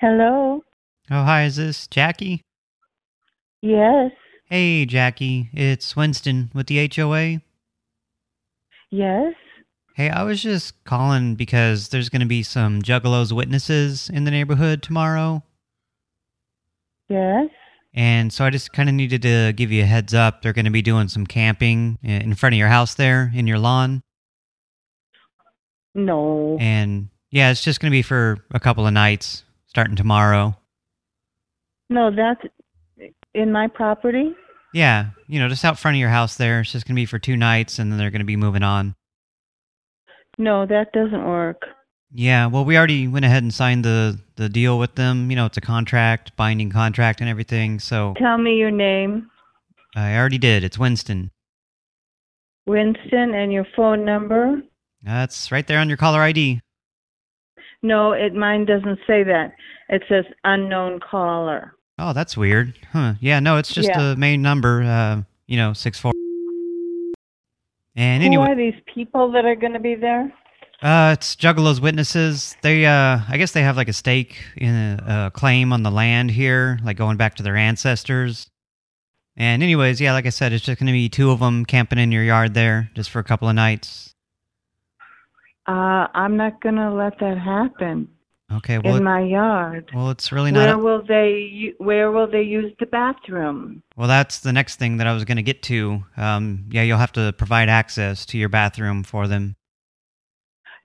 Hello. Oh, hi, is this Jackie? Yes. Hey, Jackie, it's Winston with the HOA. Yes. Hey, I was just calling because there's going to be some Jehovah's witnesses in the neighborhood tomorrow. Yes. And so I just kind of needed to give you a heads up. They're going to be doing some camping in front of your house there, in your lawn. No. And yeah, it's just going to be for a couple of nights, starting tomorrow. No, that's in my property. Yeah, you know, just out front of your house there. It's just going to be for two nights, and then they're going to be moving on. No, that doesn't work. Yeah, well, we already went ahead and signed the, the deal with them. You know, it's a contract, binding contract and everything, so... Tell me your name. I already did. It's Winston. Winston and your phone number? That's right there on your caller ID. No, it mine doesn't say that. It says unknown caller. Oh, that's weird. Huh. Yeah, no, it's just Yeah. the main number, uh, you know, six four. And Who anyway, are these people that are going to be there? uh, it's Jehovah's witnesses. They, uh, I guess they have like a stake in a, a claim on the land here, like going back to their ancestors. And anyways, yeah, like I said, it's just going to be two of them camping in your yard there just for a couple of nights. Uh, I'm not going to let that happen Okay, well, in my yard. well, it's really not. Where will they where will they use the bathroom? Well, that's the next thing that I was going to get to. Um, yeah, you'll have to provide access to your bathroom for them.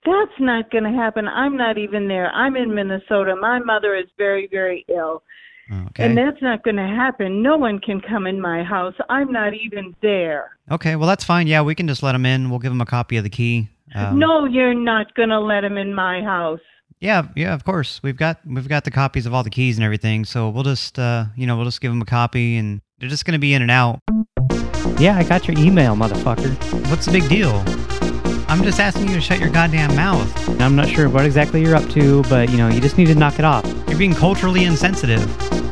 That's not going to happen. I'm not even there. I'm in Minnesota. My mother is very, very ill. Okay. And that's not going to happen. No one can come in my house. I'm not even there. Okay, well, that's fine. Yeah, we can just let them in. We'll give them a copy of the key. Um, no, you're not going to let him in my house. Yeah, yeah, of course. We've got we've got the copies of all the keys and everything. So we'll just uh, you know, we'll just give them a copy, and they're just going to be in and out. Yeah, I got your email, motherfucker. What's the big deal? I'm just asking you to shut your goddamn mouth. I'm not sure what exactly you're up to, but you know, you just need to knock it off. You're being culturally insensitive.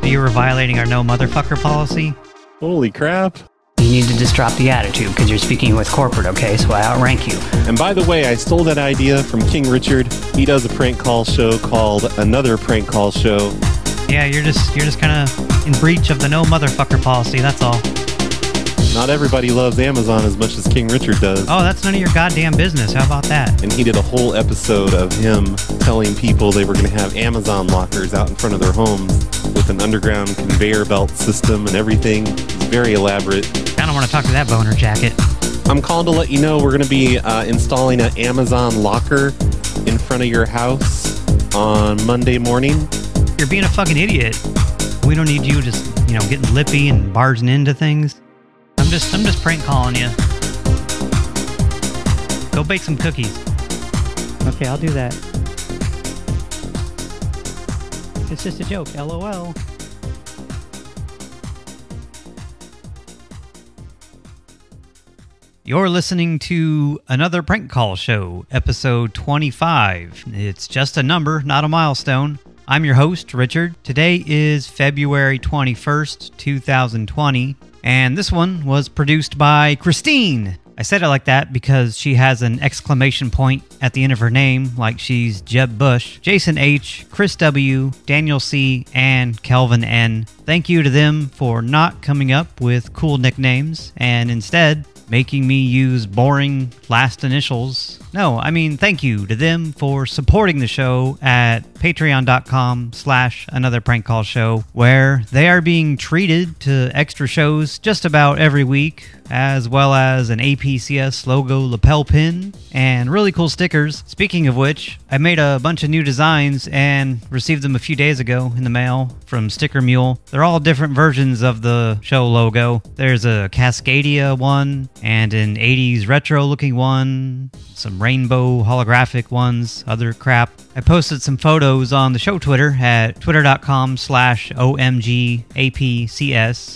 You were violating our no motherfucker policy. Holy crap. You need to just drop the attitude because you're speaking with corporate, okay? So I outrank you. And by the way, I stole that idea from King Richard. He does a prank call show called Another Prank Call Show. Yeah, you're just you're just kind of in breach of the no motherfucker policy. That's all. Not everybody loves Amazon as much as King Richard does. Oh, that's none of your goddamn business. How about that? And he did a whole episode of him telling people they were going to have Amazon lockers out in front of their homes with an underground conveyor belt system and everything. It's very elaborate. I don't want to talk to that boner jacket. I'm calling to let you know we're going to be uh, installing an Amazon locker in front of your house on Monday morning. You're being a fucking idiot. We don't need you just, you know, getting lippy and barging into things. I'm just I'm just prank calling you. Go bake some cookies. Okay, I'll do that. It's just a joke, lol. You're listening to another prank call show, episode 25. It's just a number, not a milestone. I'm your host, Richard. Today is February 21st, 2020, and this one was produced by Christine. I said it like that because she has an exclamation point at the end of her name, like she's Jeb Bush, Jason H., Chris W., Daniel C., and Kelvin N. Thank you to them for not coming up with cool nicknames and instead making me use boring last initials. No, I mean thank you to them for supporting the show at patreon.com slash another prank call show, where they are being treated to extra shows just about every week, as well as an APCS logo lapel pin and really cool stickers. Speaking of which, I made a bunch of new designs and received them a few days ago in the mail from Sticker Mule. They're all different versions of the show logo. There's a Cascadia one and an 80s retro looking one, some rainbow holographic ones, other crap. I posted some photos on the show Twitter at twitter.com slash OMGAPCS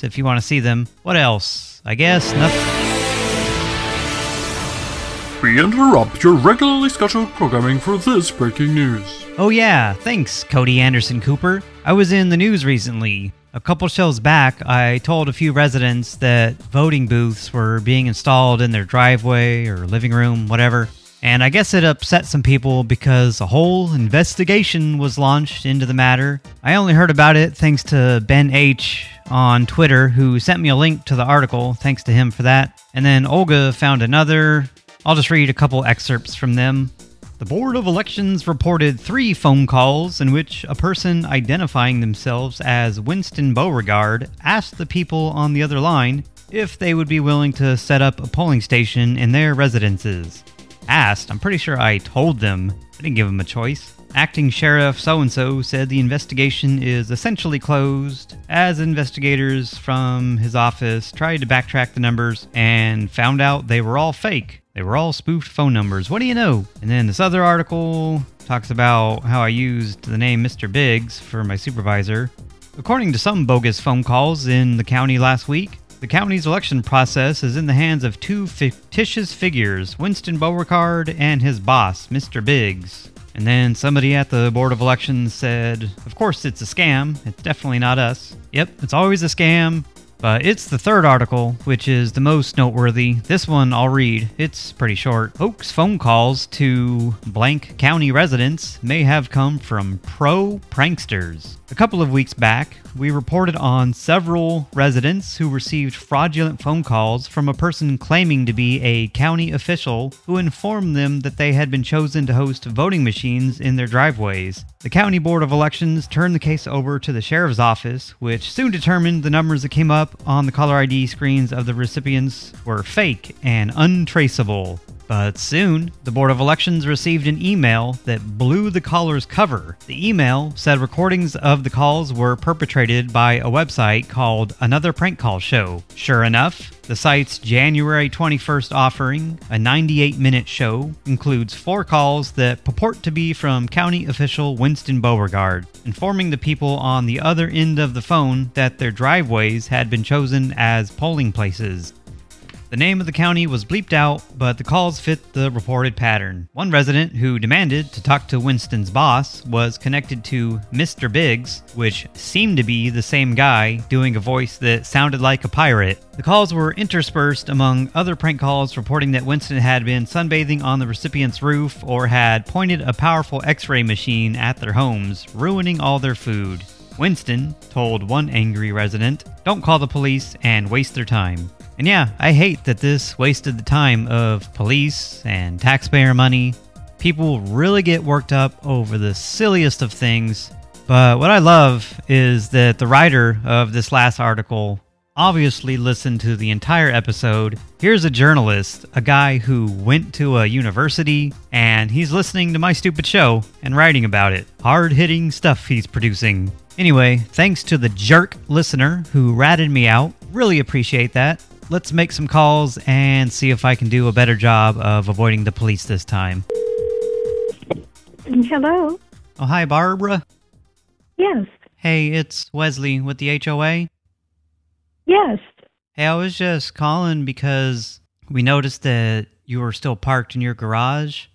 if you want to see them. What else? I guess nothing. We interrupt your regularly scheduled programming for this breaking news. Oh, yeah, thanks, Cody Anderson Cooper. I was in the news recently. A couple shows back, I told a few residents that voting booths were being installed in their driveway or living room, whatever. And I guess it upset some people because a whole investigation was launched into the matter. I only heard about it thanks to Ben H on Twitter, who sent me a link to the article. Thanks to him for that. And then Olga found another. I'll just read a couple excerpts from them. The Board of Elections reported three phone calls in which a person identifying themselves as Winston Beauregard asked the people on the other line if they would be willing to set up a polling station in their residences. Asked, I'm pretty sure I told them. I didn't give them a choice. Acting Sheriff so and so said the investigation is essentially closed, as investigators from his office tried to backtrack the numbers and found out they were all fake. They were all spoofed phone numbers. What do you know? And then this other article talks about how I used the name Mr. Biggs for my supervisor. According to some bogus phone calls in the county last week, the county's election process is in the hands of two fictitious figures, Winston Beauregard and his boss, Mr. Biggs. And then somebody at the Board of Elections said, Of course, it's a scam. It's definitely not us. Yep, it's always a scam. But it's the third article, which is the most noteworthy. This one I'll read. It's pretty short. Hoax phone calls to blank county residents may have come from pro pranksters. A couple of weeks back, we reported on several residents who received fraudulent phone calls from a person claiming to be a county official who informed them that they had been chosen to host voting machines in their driveways. The County Board of Elections turned the case over to the Sheriff's Office, which soon determined the numbers that came up on the caller ID screens of the recipients were fake and untraceable. But soon, the Board of Elections received an email that blew the caller's cover. The email said recordings of the calls were perpetrated by a website called Another Prank Call Show. Sure enough, the site's January 21st offering, a 98 minute show, includes four calls that purport to be from county official Winston Beauregard, informing the people on the other end of the phone that their driveways had been chosen as polling places. The name of the county was bleeped out, but the calls fit the reported pattern. One resident who demanded to talk to Winston's boss was connected to Mr. Biggs, which seemed to be the same guy doing a voice that sounded like a pirate. The calls were interspersed among other prank calls reporting that Winston had been sunbathing on the recipient's roof or had pointed a powerful x ray machine at their homes, ruining all their food. Winston told one angry resident, Don't call the police and waste their time. And yeah, I hate that this wasted the time of police and taxpayer money. People really get worked up over the silliest of things. But what I love is that the writer of this last article obviously listened to the entire episode. Here's a journalist, a guy who went to a university, and he's listening to my stupid show and writing about it. Hard hitting stuff he's producing. Anyway, thanks to the jerk listener who ratted me out. Really appreciate that let's make some calls and see if I can do a better job of avoiding the police this time. Hello. Oh, hi, Barbara. Yes. Hey, it's Wesley with the HOA. Yes. Hey, I was just calling because we noticed that you were still parked in your garage.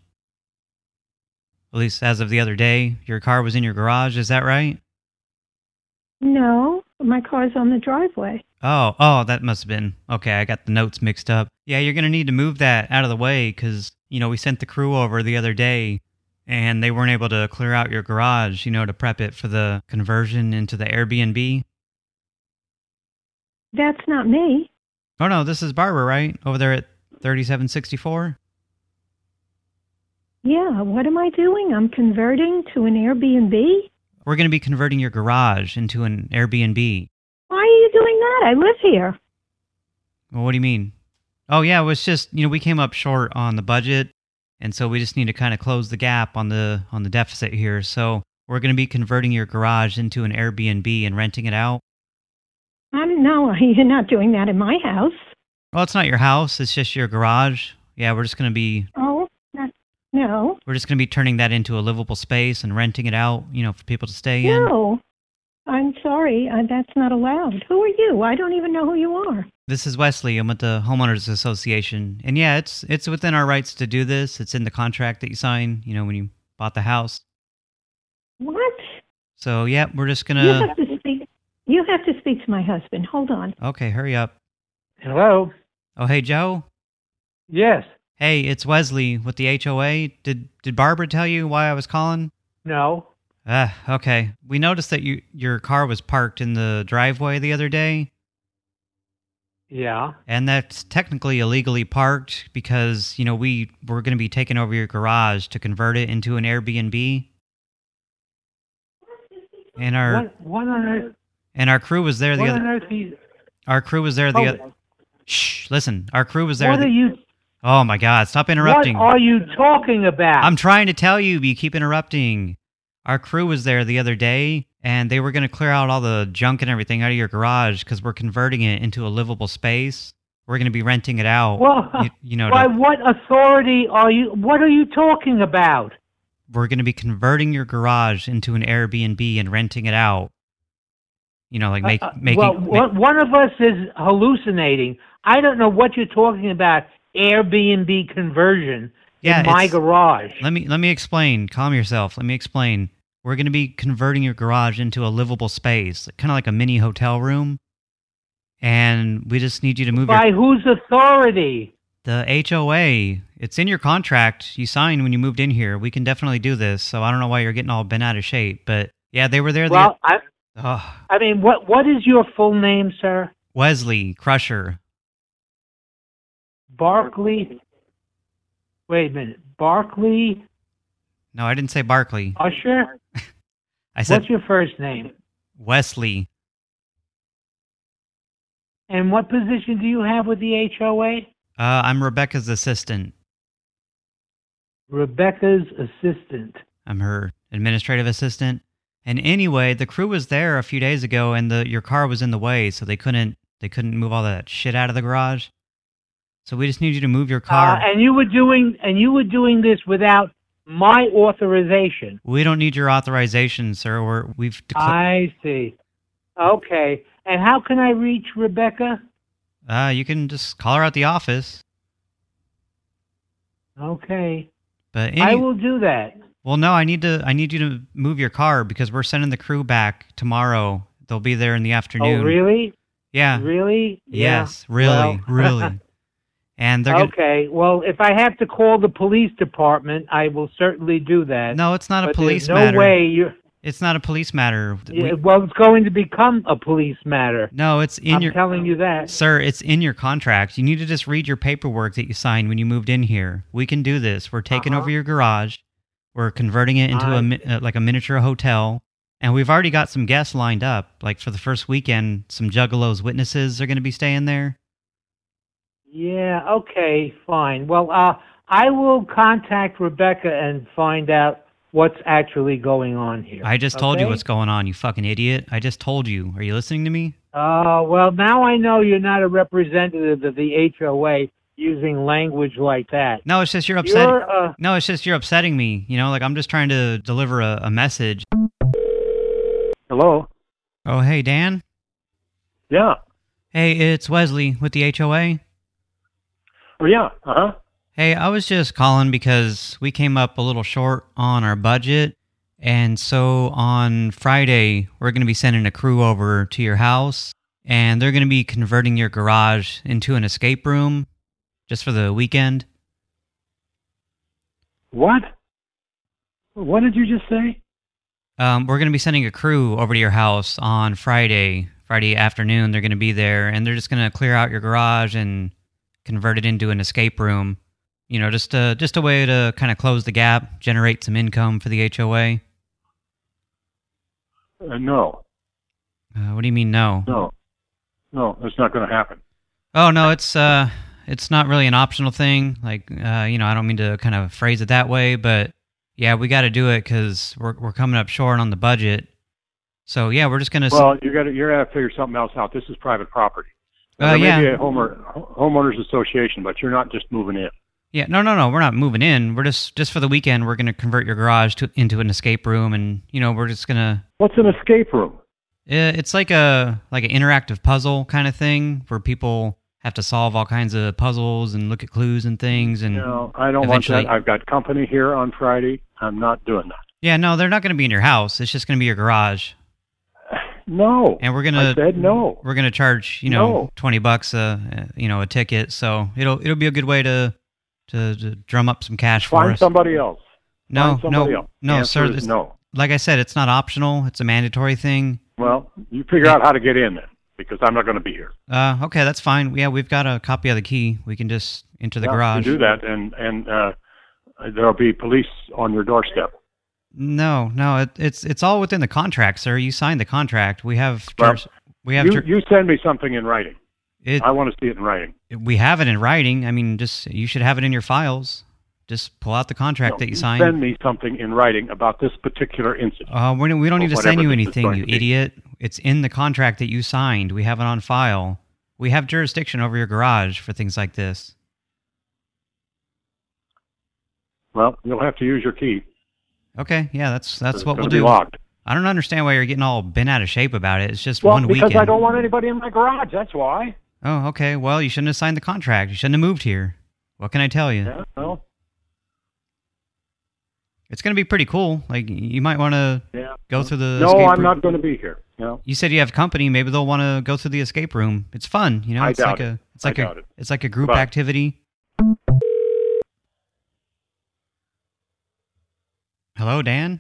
At least as of the other day, your car was in your garage, is that right? No, my car's on the driveway. Oh, oh, that must have been. Okay, I got the notes mixed up. Yeah, you're going to need to move that out of the way because, you know, we sent the crew over the other day and they weren't able to clear out your garage, you know, to prep it for the conversion into the Airbnb. That's not me. Oh, no, this is Barbara, right? Over there at 3764? Yeah, what am I doing? I'm converting to an Airbnb? We're going to be converting your garage into an Airbnb. Why are you doing that? I live here. Well, what do you mean? Oh, yeah, it was just, you know, we came up short on the budget, and so we just need to kind of close the gap on the on the deficit here. So we're going to be converting your garage into an Airbnb and renting it out. Um, no, you're not doing that in my house. Well, it's not your house. It's just your garage. Yeah, we're just going to be... Oh, no. We're just going to be turning that into a livable space and renting it out, you know, for people to stay in. No, I'm sorry. Uh, that's not allowed. Who are you? I don't even know who you are. This is Wesley. I'm with the Homeowners Association. And yeah, it's it's within our rights to do this. It's in the contract that you sign, you know, when you bought the house. What? So, yeah, we're just going You have to speak. You have to speak to my husband. Hold on. Okay, hurry up. Hello? Oh, hey, Joe? Yes. Hey, it's Wesley with the HOA. Did did Barbara tell you why I was calling? No. Ah, okay. We noticed that you your car was parked in the driveway the other day, Yeah. and that's technically illegally parked because, you know, we we're going to be taking over your garage to convert it into an Airbnb. And our What, what on earth? and our crew was there the other on earth? Is, our crew was there the oh, other Shh, listen. Our crew was there what the, are you? Oh my god, stop interrupting. What are you talking about? I'm trying to tell you, but you keep interrupting. Our crew was there the other day, and they were going to clear out all the junk and everything out of your garage because we're converting it into a livable space. We're going to be renting it out. Well, you, you know, by to- what authority are you? What are you talking about? we're going to be converting your garage into an Airbnb and renting it out. You know, like make, Uh, uh, making. well, ma- one- one of us is hallucinating. I don't know what you're talking about. Airbnb conversion Yeah, in my garage. Let me let me explain. Calm yourself. Let me explain. We're going to be converting your garage into a livable space, kind of like a mini hotel room. And we just need you to move your By whose authority? The HOA, it's in your contract you signed when you moved in here. We can definitely do this. So I don't know why you're getting all bent out of shape, but yeah, they were there. The, Well, I, oh, I mean, what what is your full name, sir? Wesley Crusher. Barkley. Wait a minute, Barkley No, I didn't say Barkley. Usher. I said What's your first name? Wesley. And what position do you have with the HOA? Uh, I'm Rebecca's assistant. Rebecca's assistant. I'm her administrative assistant. And anyway, the crew was there a few days ago, and the your car was in the way, so they couldn't they couldn't move all that shit out of the garage. So we just need you to move your car. Uh, and you were doing and you were doing this without my authorization. we don't need your authorization, sir. We're, we've I see. Okay. And how can I reach Rebecca? Uh, you can just call her at the office. Okay. But any, I will do that. well, no, I need to. I need you to move your car because we're sending the crew back tomorrow. They'll be there in the afternoon. Oh, really? Yeah. Really? Yeah. Yes. Really. Well- really. And they're okay. Well, if I have to call the police department, I will certainly do that. no, it's not a police no matter. way you're. It's not a police matter. We- Yeah, well, it's going to become a police matter. no, it's in I'm your telling you that. Sir, it's in your contract. You need to just read your paperwork that you signed when you moved in here. We can do this. We're taking Uh-huh. over your garage. We're converting it into a uh, like a miniature hotel. And we've already got some guests lined up. Like for the first weekend, some Jehovah's witnesses are going to be staying there. Yeah. Okay. Fine. Well, uh, I will contact Rebecca and find out what's actually going on here. I just told you what's going on, you fucking idiot. I just told you. Are you listening to me? Uh, well, now I know you're not a representative of the HOA using language like that. No, it's just you're upsetting. You're, uh, no, it's just you're upsetting me. You know, like I'm just trying to deliver a, a message. Hello? Oh, hey, Dan. Yeah. Hey, it's Wesley with the HOA. Oh, yeah. Uh-huh. Hey, I was just calling because we came up a little short on our budget. And so on Friday, we're going to be sending a crew over to your house. And they're going to be converting your garage into an escape room just for the weekend. What? What did you just say? Um, we're going to be sending a crew over to your house on Friday, Friday afternoon. They're going to be there, and they're just going to clear out your garage and convert it into an escape room. You know, just a just a way to kind of close the gap, generate some income for the HOA. Uh, no. Uh, what do you mean, no? No. No, it's not going to happen. Oh no, it's uh, it's not really an optional thing. Like, uh, you know, I don't mean to kind of phrase it that way, but yeah, we got to do it because we're we're coming up short on the budget. So yeah, we're just gonna. s- Well, you got to you got to figure something else out. This is private property. Uh, there may yeah. be a homeowner, homeowners association, but you're not just moving in. Yeah, no, no, no. We're not moving in. We're just just for the weekend. We're gonna convert your garage to into an escape room, and you know, we're just gonna. What's an escape room? Uh, it's like a like an interactive puzzle kind of thing where people have to solve all kinds of puzzles and look at clues and things. And No, I don't want eventually- that. I've got company here on Friday. I'm not doing that. yeah, no, they're not gonna be in your house. It's just gonna be your garage, No. and we're gonna. I said no. We're gonna charge you know No. twenty bucks a uh, you know a ticket, so it'll it'll be a good way to to, to drum up some cash for Find us. somebody else. no, somebody no, else. no, sir. it's- no. Like I said, it's not optional. It's a mandatory thing. Well, you figure out how to get in then, because I'm not going to be here. Uh, okay, that's fine. Yeah, we've got a copy of the key. We can just enter the Yeah, garage. Do that, and and uh, there'll be police on your doorstep. No, no, it, it's it's all within the contract, sir. You signed the contract. We have Well, we have You, you send me something in writing. it, I want to see it in writing. we have it in writing. I mean, just you should have it in your files. Just pull out the contract No, that you you signed. Send me something in writing about this particular incident. Uh, we don't, we don't need to send you anything, you idiot. It's in the contract that you signed. We have it on file. We have jurisdiction over your garage for things like this. Well, you'll have to use your key. Okay, yeah, that's that's what we'll do. locked. I don't understand why you're getting all bent out of shape about it. It's just Well, one because. I don't want anybody in my garage. That's why. Oh, okay. Well, you shouldn't have signed the contract. You shouldn't have moved here. What can I tell you? Yeah, well, It's going to be pretty cool. Like you might want to yeah. go through the. No, I'm room. not going to be here. No. You said you have company. Maybe they'll want to go through the escape room. It's fun, you know. I It's doubt like it. a. It's I like a. it. It's like a group Goodbye. activity. Hello, Dan.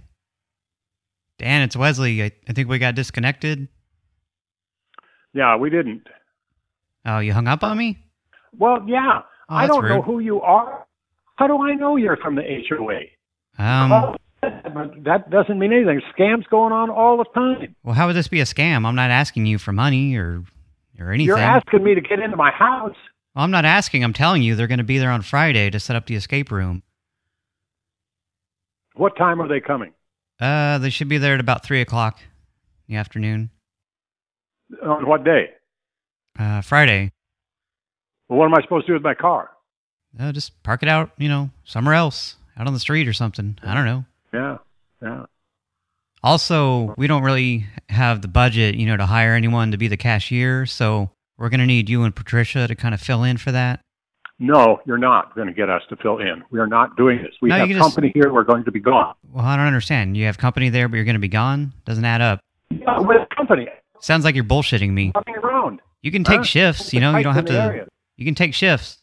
Dan, it's Wesley. I, I think we got disconnected. Yeah, we didn't. Oh, you hung up on me? Well, yeah. Oh, I don't know who you are. How do I know you're from the HOA? Um. Oh, that doesn't mean anything. Scams going on all the time. Well, how would this be a scam? I'm not asking you for money or or anything. You're asking me to get into my house. Well, I'm not asking. I'm telling you, they're going to be there on Friday to set up the escape room. What time are they coming? Uh, they should be there at about three o'clock in the afternoon. On what day? Uh, Friday. Well, what am I supposed to do with my car? Uh, just park it out, you know, somewhere else, out on the street or something. I don't know. Yeah, yeah. Also, we don't really have the budget, you know, to hire anyone to be the cashier, so we're going to need you and Patricia to kind of fill in for that. No, you're not going to get us to fill in. We are not doing this. We No, have can just- company here. We're going to be gone. Well, I don't understand. You have company there, but you're going to be gone? Doesn't add up. Yeah, with company. Sounds like you're bullshitting me. Coming around. You can take Huh? shifts, you know, you don't have Sites in the to... area. You can take shifts.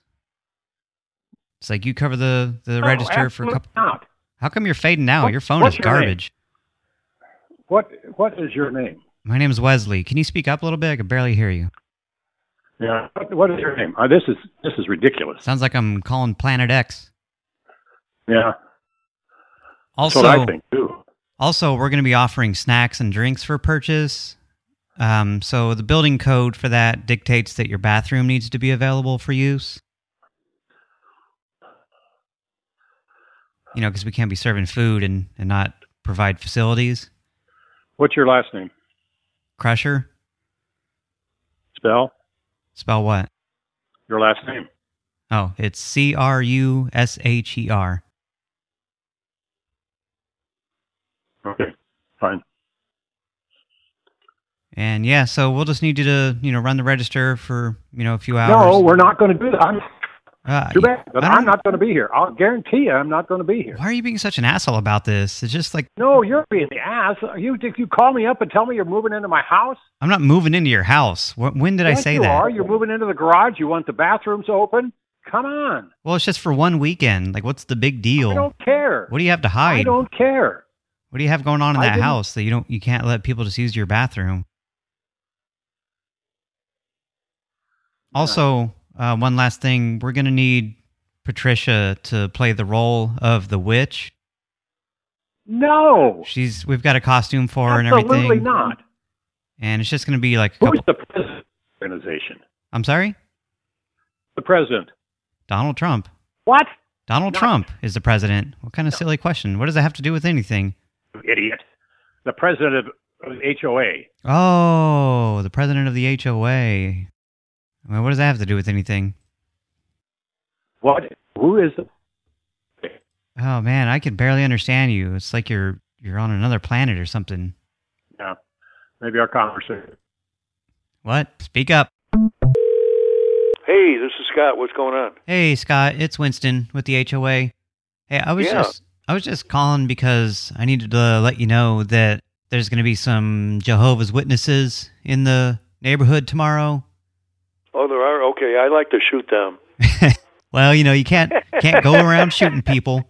It's like you cover the, the No, register for a couple... not. How come you're fading now? What- your phone is your name? garbage. What What is your name? My name is Wesley. Can you speak up a little bit? I can barely hear you. Yeah. What, what is your name? Uh, this is this is ridiculous. Sounds like I'm calling Planet X. Yeah. Also, That's what I think too. also we're going to be offering snacks and drinks for purchase. Um, so the building code for that dictates that your bathroom needs to be available for use. You know, because we can't be serving food and, and not provide facilities. What's your last name? Crusher? Spell Spell what? your last name. Oh, it's C R U S H E R. Okay. Fine. And yeah, so we'll just need you to, you know, run the register for, you know, a few hours. No, we're not going to do that. I'm, Uh, too bad, but I I'm not going to be here. I'll guarantee you, I'm not going to be here. Why are you being such an asshole about this? It's just like No, you're being the ass. You you call me up and tell me you're moving into my house. I'm not moving into your house. When did I yes, say you that? are. You're moving into the garage. You want the bathrooms open. Come on. Well, it's just for one weekend. Like, what's the big deal? I don't care. What do you have to hide? I don't care. What do you have going on in I that didn't- house that you don't you can't let people just use your bathroom? Also, uh, one last thing, we're gonna need Patricia to play the role of the witch. No, She's we've got a costume for her and everything. absolutely not. and it's just gonna be like a Who's couple. the president of the organization? I'm sorry, The president. Donald Trump. What? Donald No. Trump is the president. What kind of silly question? What does that have to do with anything? Idiot. The president of of the HOA. Oh, the president of the HOA. Well, what does that have to do with anything? What? Who is the? Oh man, I can barely understand you. It's like you're you're on another planet or something. Yeah, maybe our conversation. What? Speak up. Hey, this is Scott. What's going on? Hey Scott, it's Winston with the HOA. Hey, I was Yeah. just I was just calling because I needed to let you know that there's going to be some Jehovah's Witnesses in the neighborhood tomorrow. Oh, there are. Okay, I like to shoot them. Well, you know, you can't can't go around shooting people.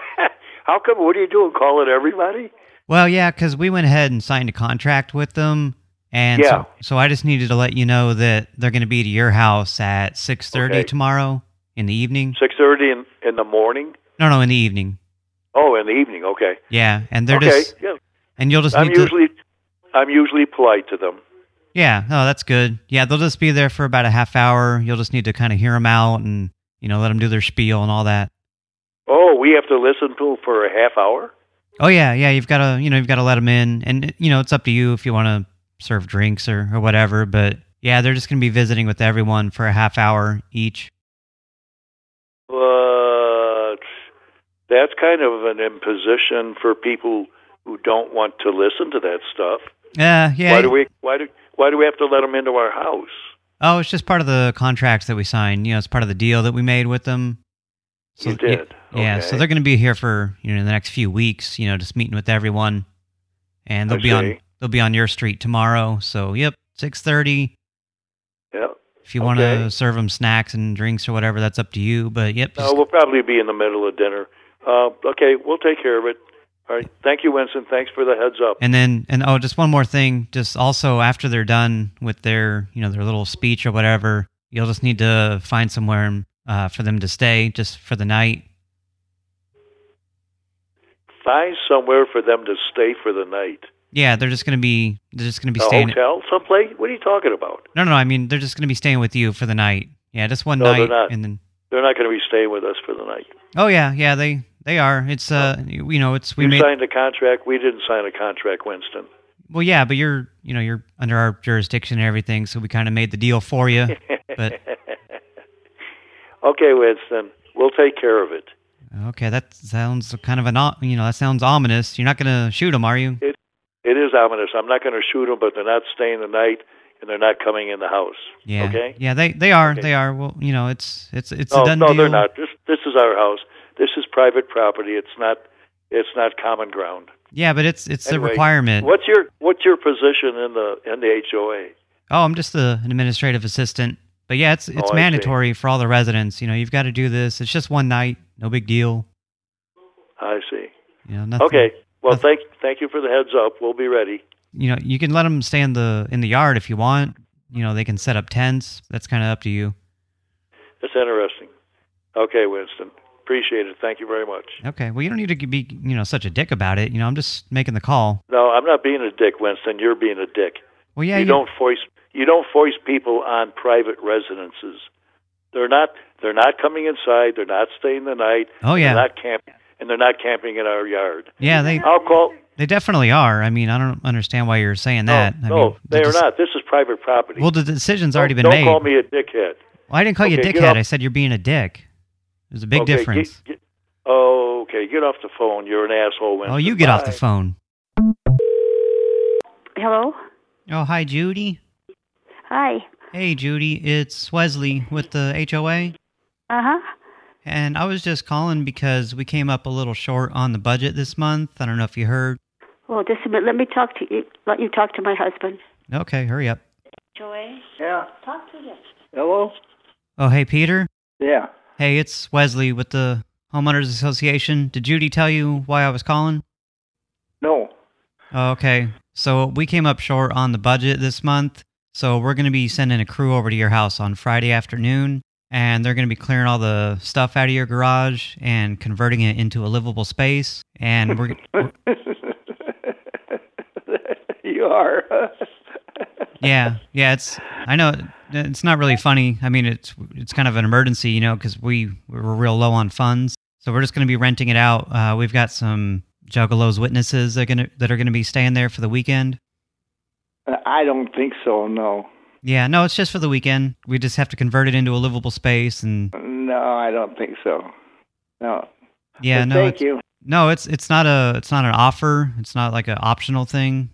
How come? What are you doing? Calling everybody? Well, yeah, because we went ahead and signed a contract with them, and Yeah. so, so I just needed to let you know that they're going to be to your house at six thirty Okay. tomorrow in the evening. Six thirty in in the morning. No, no, in the evening. Oh, in the evening. Okay. Yeah, and they're okay. just yeah. and you'll just I'm need to. usually I'm usually polite to them. Yeah, no, that's good. Yeah, they'll just be there for about a half hour. You'll just need to kind of hear them out and you know let them do their spiel and all that. Oh, we have to listen to them for a half hour. Oh yeah, yeah. You've got to, you know, you've got to let them in, and you know, it's up to you if you want to serve drinks or or whatever. But yeah, they're just going to be visiting with everyone for a half hour each. But that's kind of an imposition for people who don't want to listen to that stuff. Yeah, yeah. Why do we? Why do? Why do we have to let them into our house? Oh, it's just part of the contracts that we signed. You know, it's part of the deal that we made with them. You did. Yeah, so Okay. they're going to be here for you know the next few weeks. You know, just meeting with everyone, and they'll I be on they'll be on your street tomorrow. So yep, six thirty. Yeah. If you want to serve them snacks and drinks or whatever, that's up to you. But yep, No, we'll probably be in the middle of dinner. Uh, okay, we'll take care of it. All right. Thank you, Winston. Thanks for the heads up. And then, and oh, just one more thing. Just also after they're done with their, you know, their little speech or whatever, you'll just need to find somewhere uh, for them to stay just for the night. Find somewhere for them to stay for the night. Yeah, they're just gonna be, they're just gonna be A staying. hotel, someplace. What are you talking about? No, no, no. I mean they're just gonna be staying with you for the night. Yeah, just one No, they're night, not. and then. They're not going to be staying with us for the night. Oh yeah, yeah, they they are. It's uh, you know, it's we made. signed a contract. We didn't sign a contract, Winston. Well, yeah, but you're, you know, you're under our jurisdiction and everything, so we kind of made the deal for you. but okay, Winston. We'll take care of it. okay, that sounds kind of an, you know, that sounds ominous. You're not gonna shoot them, are you? It it is ominous. I'm not going to shoot them, but they're not staying the night, and they're not coming in the house. Yeah. Okay. Yeah, they they are. Okay. They are. Well, you know, it's it's it's no, a done no, deal. they're not. This this is our house. This is private property. It's not. It's not common ground. Yeah, but it's it's Anyway, a requirement. What's your What's your position in the in the HOA? Oh, I'm just the, an administrative assistant. But yeah, it's Oh, it's see. mandatory for all the residents. You know, you've got to do this. It's just one night, no big deal. I see. You know, nothing, Okay. Well, thank thank you for the heads up. We'll be ready. You know, you can let them stay in the in the yard if you want. You know, they can set up tents. That's kind of up to you. That's interesting. Okay, Winston. Appreciate it. Thank you very much. Okay. Well, you don't need to be you know such a dick about it. You know, I'm just making the call. No, I'm not being a dick, Winston. You're being a dick. Well, yeah, you, you- don't force you don't force people on private residences. They're not they're not coming inside. They're not staying the night. Oh, yeah. They're not camping, and they're not camping in our yard. Yeah, they I'll call. they definitely are. I mean, I don't understand why you're saying that. I no, mean, the they are not. This is private property. Well, the decision's Don't- already been don't made. call me a dickhead. Well, I didn't call you a dickhead. I said you're being a dick. There's a big Okay, difference. Get, get, oh, okay. Get off the phone. You're an asshole, Winston. oh, you get off the phone. Hello? Oh, hi, Judy. Hi. Hey, Judy. It's Wesley with the HOA. Uh-huh. And I was just calling because we came up a little short on the budget this month. I don't know if you heard. Well, just a minute. Let me talk to you. Let you talk to my husband. Okay, hurry up. Joey? Yeah. Talk to you. Hello? Oh, hey, Peter. Yeah. Hey, it's Wesley with the Homeowners Association. Did Judy tell you why I was calling? No. Oh, okay. So we came up short on the budget this month. So we're going to be sending a crew over to your house on Friday afternoon. And they're going to be clearing all the stuff out of your garage and converting it into a livable space. And we're you are. yeah, yeah. It's I know it's not really funny. I mean, it's it's kind of an emergency, you know, because we we were real low on funds. So we're just going to be renting it out. Uh, we've got some Jehovah's witnesses that are going to that are going to be staying there for the weekend. I don't think so, no. Yeah, no, it's just for the weekend. We just have to convert it into a livable space, and No, I don't think so. No. yeah, But no, Thank you. no, it's it's not a it's not an offer. It's not like an optional thing.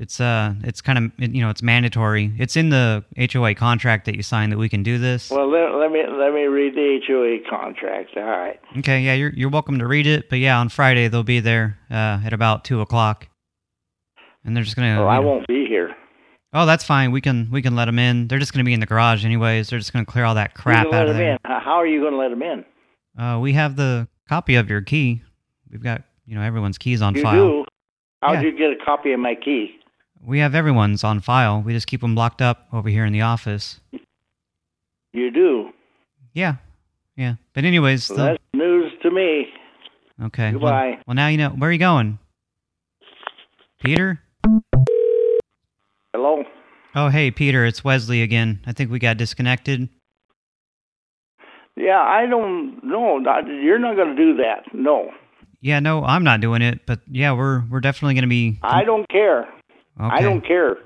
It's uh, it's kind of you know, it's mandatory. It's in the HOA contract that you signed that we can do this. Well, let, let me let me read the HOA contract. All right. Okay, yeah, you're you're welcome to read it, but yeah, on Friday they'll be there uh, at about two o'clock, and they're just gonna. Well, I know- won't be here. Oh, that's fine. We can we can let them in. They're just going to be in the garage anyways. They're just going to clear all that crap out let of them there. in. How how are you going to let them in? Uh, we have the copy of your key. We've got you know everyone's keys on you file. do. How'd Yeah. you get a copy of my key? We have everyone's on file. We just keep them locked up over here in the office. You do. Yeah, yeah. But anyways, So the, that's news to me. okay. Well, Goodbye. well, now you know where are you going, Peter. Hello. Oh, hey, Peter. It's Wesley again. I think we got disconnected. Yeah, I don't know. You're not going to do that. No, Yeah, no, I'm not doing it. But yeah, we're we're definitely going to be. I don't care. I don't care.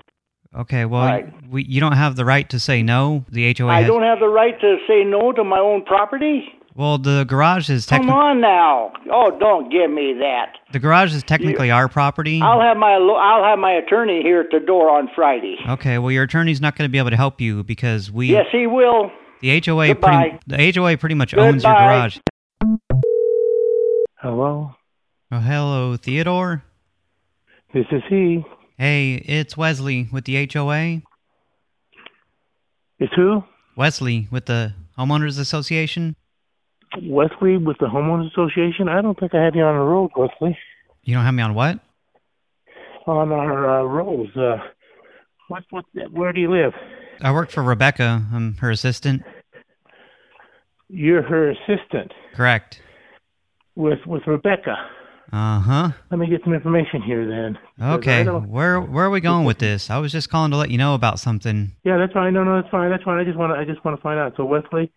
Okay, well, Right. we you don't have the right to say no. The HOA I has. don't have the right to say no to my own property. Well, the garage is Come technically on now. Oh, don't give me that. the garage is technically our property. I'll have my I'll have my attorney here at the door on Friday. Okay, well, your attorney's not going to be able to help you because we Yes, he will. the HOA Goodbye. pretty, the HOA pretty much owns your garage. Hello, Oh, hello, Theodore. this is he. Hey, it's Wesley with the HOA. It's who? Wesley with the homeowners association. Wesley with the homeowners association. I don't think I have you on the road, Wesley. You don't have me on what? On our uh, rolls. Uh, what? What? Where do you live? I work for Rebecca. I'm her assistant. You're her assistant Correct. with with Rebecca. Uh huh. Let me get some information here then. Okay. Where where are we going with this? I was just calling to let you know about something. Yeah, that's fine. No, no, that's fine. That's fine. I just want to. I just want to find out. So Wesley,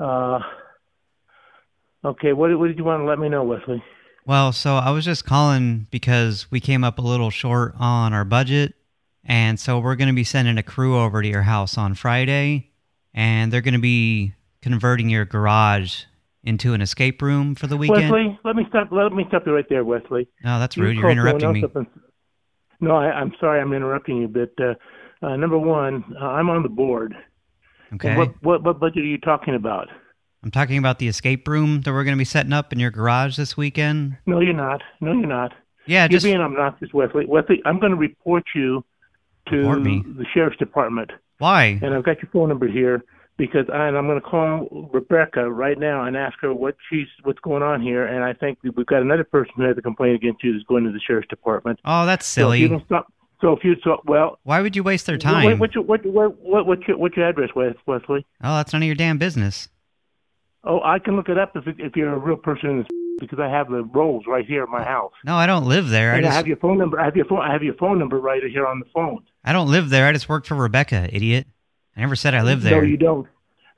uh, okay. What what did you want to let me know, Wesley? Well, so I was just calling because we came up a little short on our budget, and so we're going to be sending a crew over to your house on Friday, and they're going to be converting your garage into an escape room for the weekend. Wesley, let me stop. Let me stop you right there, Wesley. No, that's rude. You're called someone interrupting me. and- No, I, I'm sorry. I'm interrupting you, but uh, uh, number one, uh, I'm on the board. Okay. What, what what budget are you talking about? I'm talking about the escape room that we're going to be setting up in your garage this weekend. No, you're not. No, you're not. Yeah, you're just being obnoxious, Wesley. Wesley, I'm going to report you to Report the sheriff's department. why? And I've got your phone number here because I, and I'm going to call Rebecca right now and ask her what she's what's going on here. And I think we've got another person who has a complaint against you that's going to the sheriff's department. Oh, that's So if silly. you stop, so if you so well, Why would you waste their Wait, time? what's your what what what what's your what's your address, Wes- Wesley? Oh, that's none of your damn business. Oh, I can look it up if if you're a real person in this because I have the rolls right here at my house. No, I don't live there. I and I just have your phone number. I have your phone. I have your phone number right here on the phone. I don't live there. I just work for Rebecca, idiot. I never said I live there. No, you don't.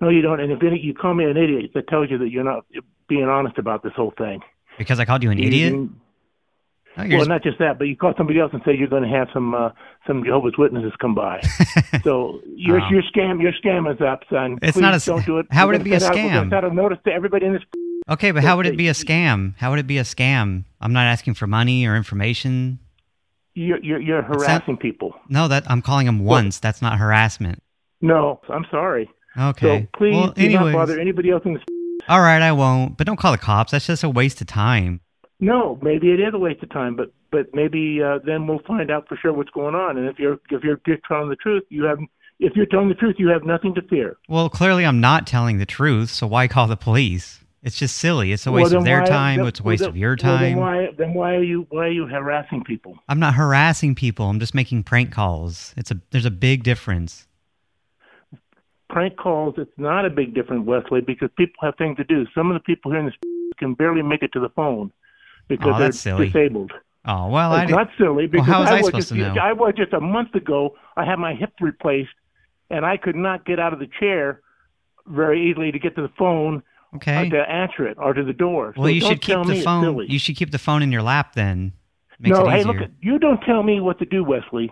No, you don't. And if any, you call me an idiot, that tells you that you're not being honest about this whole thing. Because I called you an You- idiot? you- No, well, just- not just that, but you call somebody else and say you're going to have some uh, some Jehovah's Witnesses come by. so your Oh. your scam your scam is up, son. It's Please not a don't do it. how We're would it be a out- scam? going to send out a notice to everybody in this. Okay, but how would it be a scam? How would it be a scam? I'm not asking for money or information. You're you're, you're not- harassing people. No, that I'm calling them once. That's not harassment. No, I'm sorry. Okay. So please well, do not bother anybody else in this. All right, I won't. But don't call the cops. That's just a waste of time. No, maybe it is a waste of time, but but maybe uh, then we'll find out for sure what's going on. And if you're if you're telling the truth, you have if you're telling the truth, you have nothing to fear. Well, clearly I'm not telling the truth, so why call the police? It's just silly. It's a waste then of their why- time. It's a waste well, of your then- well, time. then why then why are you why are you harassing people? I'm not harassing people. I'm just making prank calls. It's a there's a big difference. Prank calls, it's not a big difference, Wesley, because people have things to do. Some of the people here in this can barely make it to the phone because Oh, they're silly. disabled. Oh well, I it's di- not silly Well, because how was I was supposed just, to know? I was just a month ago. I had my hip replaced, and I could not get out of the chair very easily to get to the phone Okay. or to answer it or to the door. Well, So you should keep the phone. You should keep the phone in your lap. Then makes no, it hey, easier. look, you don't tell me what to do, Wesley.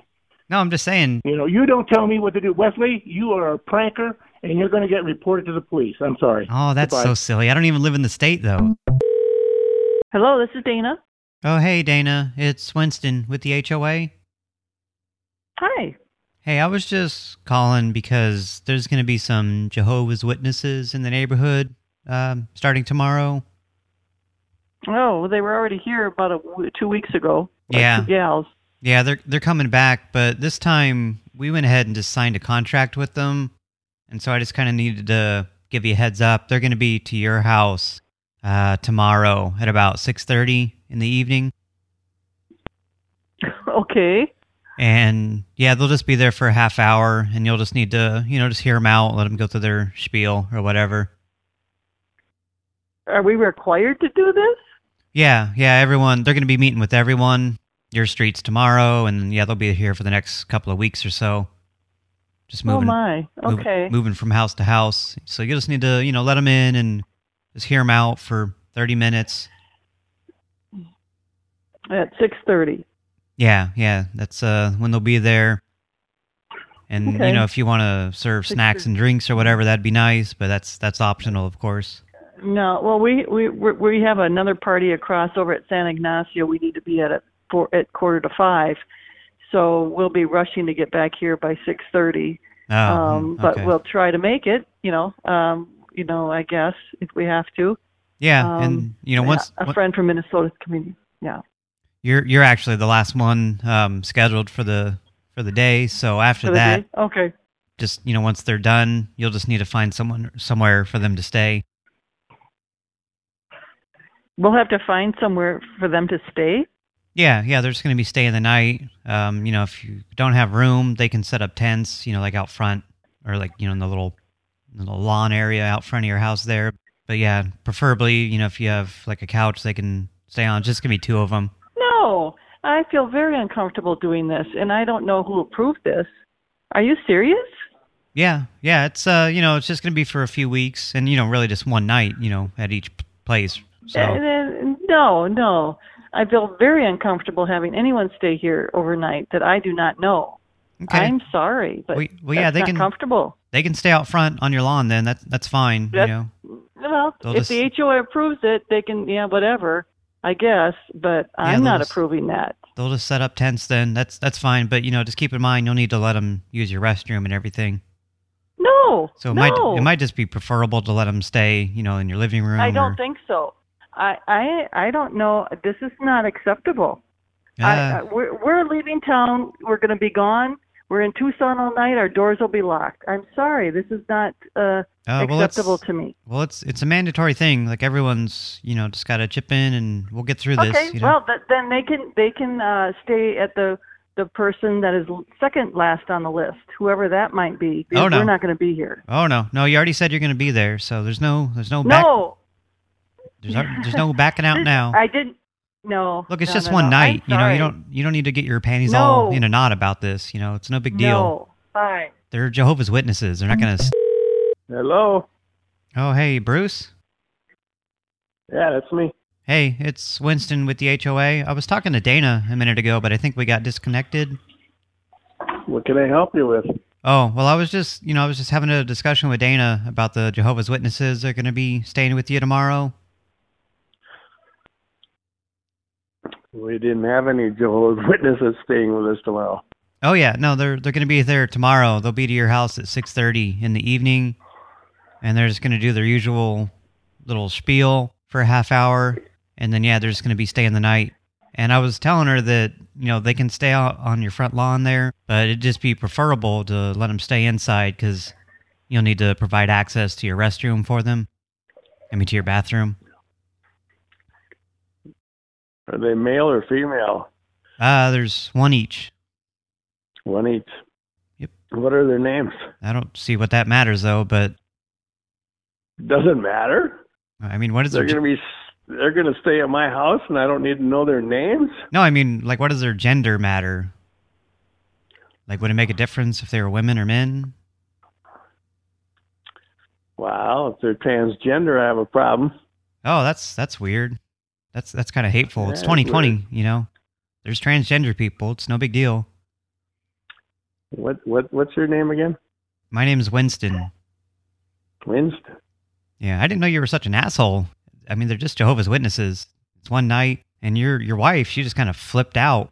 No, I'm just saying. You know, you don't tell me what to do, Wesley. You are a pranker, and you're going to get reported to the police. I'm sorry. Oh, that's Goodbye. so silly. I don't even live in the state though. Hello, this is Dana. Oh, hey Dana, it's Winston with the HOA. Hi. Hey, I was just calling because there's going to be some Jehovah's Witnesses in the neighborhood um, starting tomorrow. Oh, they were already here about a w two weeks ago. like Yeah. two gals. Yeah, they're they're coming back, but this time we went ahead and just signed a contract with them, and so I just kind of needed to give you a heads up. They're going to be to your house uh, tomorrow at about 6.30 in the evening. Okay. And yeah, they'll just be there for a half hour, and you'll just need to, you know, just hear them out, let them go through their spiel or whatever. Are we required to do this? Yeah, yeah, everyone, they're going to be meeting with everyone, your streets tomorrow, and yeah, they'll be here for the next couple of weeks or so. Just moving. Oh moving, my. move- Okay. moving from house to house. So you just need to, you know, let them in and just hear them out for 30 minutes. At six thirty. Yeah, yeah, that's uh when they'll be there. And Okay. you know, if you want to serve snacks and drinks or whatever, that'd be nice, but that's that's optional, of course. No. Well, we we we we have another party across over at San Ignacio. We need to be at it for at quarter to five, so we'll be rushing to get back here by six thirty. Oh, um, mm, but okay. we'll try to make it. You know, um, you know, I guess if we have to. Yeah, Um, and you know, once a friend from Minnesota's community. Yeah. you're you're actually the last one um scheduled for the for the day, so after that, day? Okay. just you know, once they're done, you'll just need to find someone somewhere for them to stay. We'll have to find somewhere for them to stay. Yeah, yeah, they're just going to be staying the night. Um, you know, if you don't have room, they can set up tents, you know, like out front or like, you know, in the little, little lawn area out front of your house there. But yeah, preferably, you know, if you have like a couch they can stay on, it's just going to be two of them. No, I feel very uncomfortable doing this, and I don't know who approved this. Are you serious? Yeah, yeah, it's, uh, you know, it's just going to be for a few weeks and, you know, really just one night, you know, at each place. So, Uh, uh, no, no. I feel very uncomfortable having anyone stay here overnight that I do not know. Okay. I'm sorry, but well, well, yeah, they can, comfortable. they can stay out front on your lawn then. That's, that's fine, That's- you know. Well, They'll if just- the HOA approves it, they can, yeah, whatever, I guess, but I'm not just- approving that. They'll just set up tents then. That's that's fine. But, you know, just keep in mind you'll need to let them use your restroom and everything. No, So it no. might it might just be preferable to let them stay, you know, in your living room. I don't or, think so. I, I, I don't know. This is not acceptable. I, Uh, I, we're, we're leaving town. We're going to be gone. We're in Tucson all night. Our doors will be locked. I'm sorry. This is not uh, Uh, well, acceptable to me. Well, it's it's a mandatory thing. Like everyone's, you know, just got to chip in, and we'll get through this. Okay. you know? Well, th- then they can they can uh, stay at the the person that is second last on the list, whoever that might be. Oh, no. We're not going to be here. oh no, no, you already said you're going to be there, so there's no there's no No. There's no, there's no backing out now. I didn't. No. Look, it's no, just no, one no. night. You know, you don't you don't need to get your panties all in a knot about this. You know, it's no big deal. No. Fine. They're Jehovah's Witnesses. They're not going to. Hello. Oh, hey, Bruce. Yeah, that's me. Hey, it's Winston with the HOA. I was talking to Dana a minute ago, but I think we got disconnected. What can I help you with? Oh, well, I was just, you know, I was just having a discussion with Dana about the Jehovah's Witnesses. They're going to be staying with you tomorrow. We didn't have any Jehovah's Witnesses staying with us tomorrow. Oh, yeah. No, they're they're going to be there tomorrow. They'll be to your house at 6.30 in the evening, and they're just going to do their usual little spiel for a half hour, and then, yeah, they're just going to be staying the night. And I was telling her that, you know, they can stay out on your front lawn there, but it'd just be preferable to let them stay inside because you'll need to provide access to your restroom for them. I mean, to your bathroom. Are they male or female? Uh, there's one each. One each. Yep. What are their names? I don't see what that matters, though, but, Doesn't matter. I mean, what is They're their... gonna be. They're gonna stay at my house, and I don't need to know their names. No, I mean, like, what does their gender matter? Like, would it make a difference if they were women or men? Wow, if they're transgender, I have a problem. Oh, that's that's weird. That's that's kind of hateful. it's Yeah, 2020, you know. There's transgender people. It's no big deal. What what what's your name again? My name's Winston. Winston. Yeah, I didn't know you were such an asshole. I mean, they're just Jehovah's Witnesses. It's one night, and your your wife, she just kind of flipped out.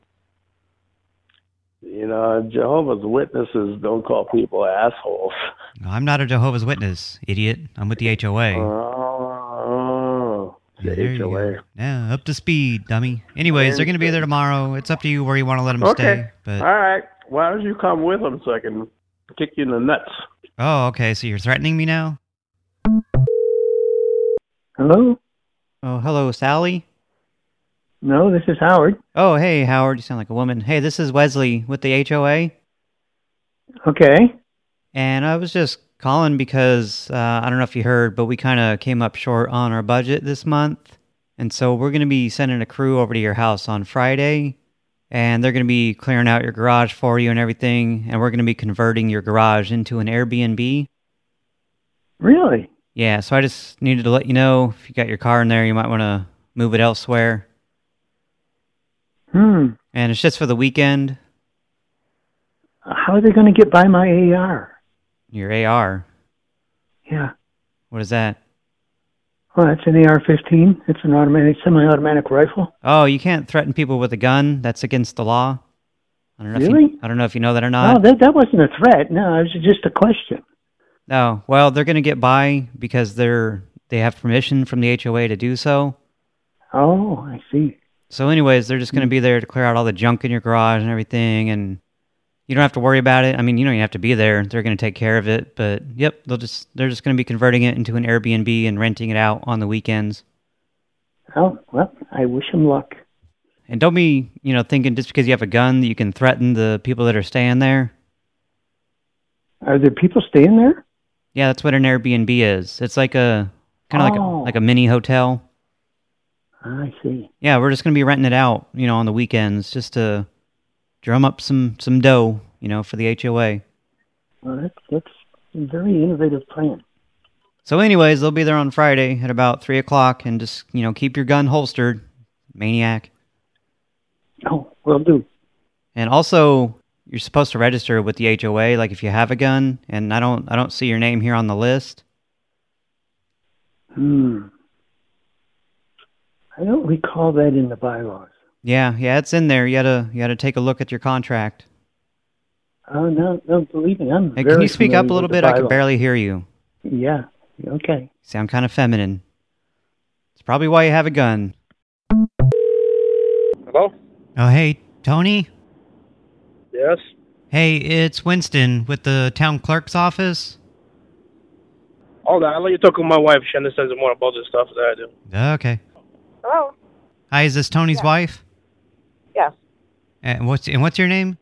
You know, Jehovah's Witnesses don't call people assholes. No, I'm not a Jehovah's Witness, idiot. I'm with the HOA. Oh, Yeah, the there HOA. Yeah, up to speed, dummy. Anyways, they're going to be there tomorrow. It's up to you where you want to let them Okay. stay. But All right. Why don't you come with them so I can kick you in the nuts? Oh, okay. So you're threatening me now? Hello? Oh, hello, Sally? No, this is Howard. Oh, hey, Howard. You sound like a woman. Hey, this is Wesley with the HOA. Okay. And I was just calling because, uh, I don't know if you heard, but we kind of came up short on our budget this month. And so we're going to be sending a crew over to your house on Friday. And they're going to be clearing out your garage for you and everything. And we're going to be converting your garage into an Airbnb. Really? Yeah, so I just needed to let you know if you got your car in there, you might want to move it elsewhere. Hmm. And it's just for the weekend. How are they going to get by my AR? Your AR. Yeah. What is that? Well, it's an AR-15. It's an automatic, semi-automatic rifle. Oh, you can't threaten people with a gun. That's against the law. I don't know If Really? you, I don't know if you know that or No, not. Oh, that that wasn't a threat. No, it was just a question. No. Well, they're going to get by because they're they have permission from the HOA to do so. Oh, I see. So anyways, they're just going to hmm. be there to clear out all the junk in your garage and everything, and you don't have to worry about it. I mean, you don't even have to be there. They're going to take care of it. But yep, they'll just they're just going to be converting it into an Airbnb and renting it out on the weekends. Oh, well, I wish them luck. And don't be, you know, thinking just because you have a gun that you can threaten the people that are staying there. Are there people staying there? Yeah, that's what an Airbnb is. It's like a kind of like a, Oh. like a mini hotel. I see. Yeah, we're just going to be renting it out, you know, on the weekends just to drum up some some dough, you know, for the HOA. Well, that's that's a very innovative plan. So anyways, they'll be there on Friday at about 3 o'clock and just, you know, keep your gun holstered, maniac. Oh, will do. And also, you're supposed to register with the HOA, like if you have a gun, and I don't I don't see your name here on the list. Hmm. I don't recall that in the bylaws. Yeah, yeah, it's in there. You gotta you gotta take a look at your contract. Oh no, no, believe me, I'm Hey, very can you speak up a little bit? I can barely hear you. Yeah. Okay. Sound kind of feminine. It's probably why you have a gun. Hello? Oh, hey, Tony? Yes? Hey, it's Winston with the town clerk's office. Hold on, I'll let you talk with my wife. She understands more about this stuff than I do. Okay. Hello? Hi, is this Tony's wife? Yes. And what's and what's your name?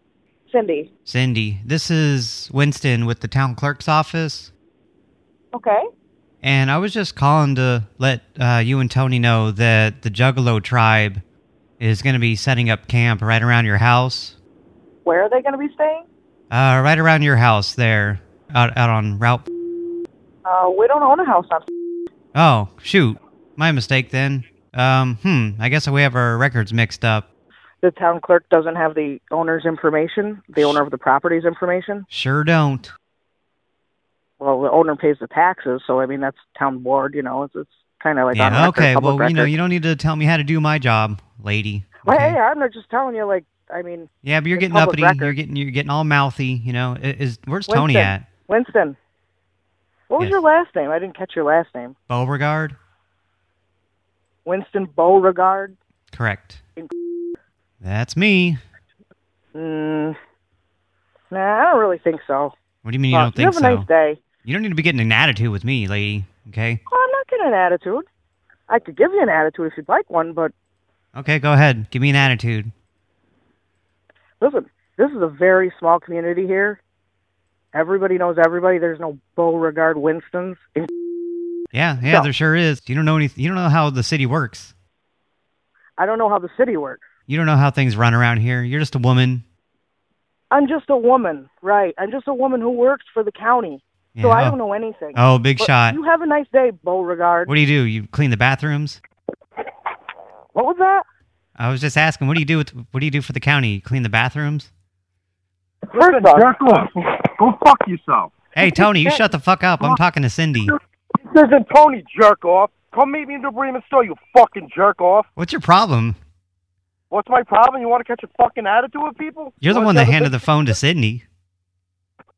Cindy. Cindy. This is Winston with the town clerk's office. Okay. And I was just calling to let uh, you and Tony know that the Juggalo tribe is going to be setting up camp right around your house. Where are they going to be staying? Uh, right around your house there, out out on Route... Uh, we don't own a house on. Oh, shoot. My mistake then. Um, hmm, I guess we have our records mixed up. The town clerk doesn't have the owner's information, the owner of the property's information. Sure don't. Well, the owner pays the taxes, so I mean that's town board. You know, it's, it's kind of like Yeah, record, okay, well, you know, you don't need to tell me how to do my job, lady. Well, hey, I'm not just telling you. Like, I mean, Yeah, but you're getting uppity. record. You're getting you're getting all mouthy. You know, is where's Tony Winston. at? Winston. What was Yes. your last name? I didn't catch your last name. Beauregard. Winston Beauregard. Correct. That's me. Mm, nah, I don't really think so. What do you mean you Well, don't think so? have a nice day. You don't need to be getting an attitude with me, lady. Okay. Oh, I'm not getting an attitude. I could give you an attitude if you'd like one, but Okay, go ahead. Give me an attitude. listen, this is a very small community here. Everybody knows everybody. There's no Beauregard Winstons. In- Yeah, yeah, So- there sure is. You don't know any. You don't know how the city works. I don't know how the city works. You don't know how things run around here. You're just a woman. I'm just a woman, right? I'm just a woman who works for the county. So I don't know anything. Oh, big But shot. You have a nice day, Beauregard. What do you do? You clean the bathrooms? What was that? I was just asking. What do you do with? What do you do for the county? You clean the bathrooms? First Jerk off. Go fuck yourself. Hey, Tony, you shut the fuck up. I'm talking to Cindy. This isn't Tony, jerk off. Come meet me in the Bremen store, you fucking jerk off. What's your problem? What's my problem? You want to catch a fucking attitude with people? You're the one that handed the phone to Sydney.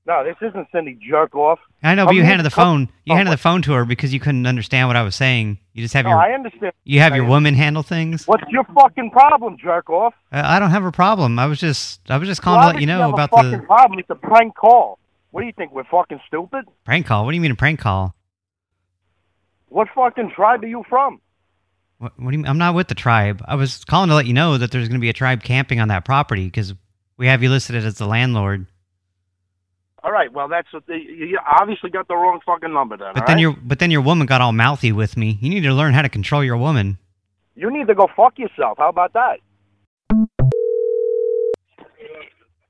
No, this isn't Cindy jerk off. I know, but you handed the phone. You handed the phone to her because you couldn't understand what I was saying. You just have No, your I understand. you have your woman handle things. What's your fucking problem, jerk off? Uh, I don't have a problem. I was just I was just calling to let you know about the problem. It's a prank call. What do you think? We're fucking stupid? prank call. What do you mean a prank call? What fucking tribe are you from? What, what do you mean? I'm not with the tribe. I was calling to let you know that there's going to be a tribe camping on that property because we have you listed as the landlord. All right, well, that's you you obviously got the wrong fucking number then. But then right? your but then your woman got all mouthy with me. You need to learn how to control your woman. you need to go fuck yourself. How about that?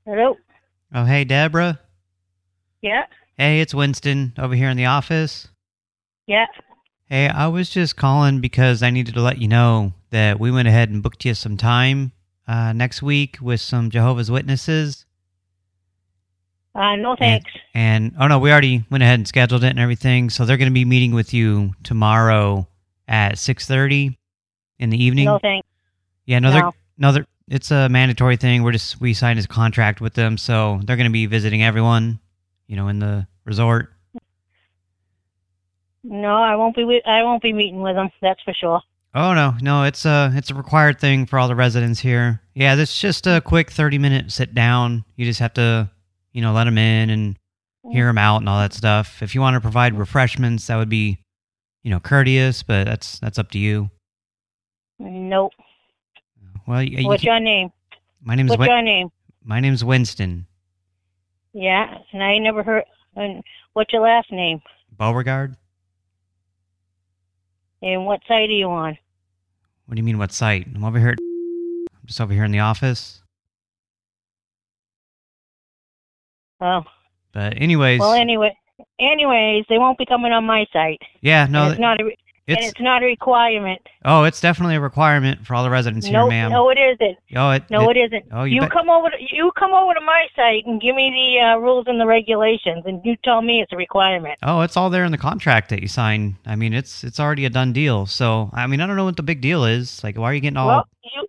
Hello? Oh, hey, Deborah. Yeah? Hey, it's Winston over here in the office. Yeah? Hey, I was just calling because I needed to let you know that we went ahead and booked you some time uh, next week with some Jehovah's Witnesses. Uh, no thanks. And, oh no, we already went ahead and scheduled it and everything. So they're going to be meeting with you tomorrow at 6.30 in the evening. No thanks. Yeah, no, No. they're, no, they're, it's a mandatory thing. We're just, we signed a contract with them. So they're going to be visiting everyone, you know, in the resort. No, I won't be. With, I won't be meeting with them. That's for sure. Oh no, no, it's a it's a required thing for all the residents here. Yeah, this is just a quick thirty minute sit down. You just have to, you know, let them in and hear mm. them out and all that stuff. If you want to provide refreshments, that would be, you know, courteous, but that's that's up to you. Nope. Well, you, you What's your name? my name's What's Win- your name? my name's Winston Yeah, and I never heard. And what's your last name? Beauregard. And what site are you on? What do you mean? What site? I'm over here. At, I'm just over here in the office. Oh, But anyways, well, anyway, anyways, they won't be coming on my site. yeah, no, And it's not a. re- and it's- it's not a requirement. oh, it's definitely a requirement for all the residents here, ma'am. no, it isn't. Oh, it, No, it isn't. Oh, you, you come over. To, you come over to my site and give me the uh, rules and the regulations, and you tell me it's a requirement. Oh, it's all there in the contract that you sign. I mean, it's it's already a done deal. So, I mean, I don't know what the big deal is. Like, why are you getting all... Well, you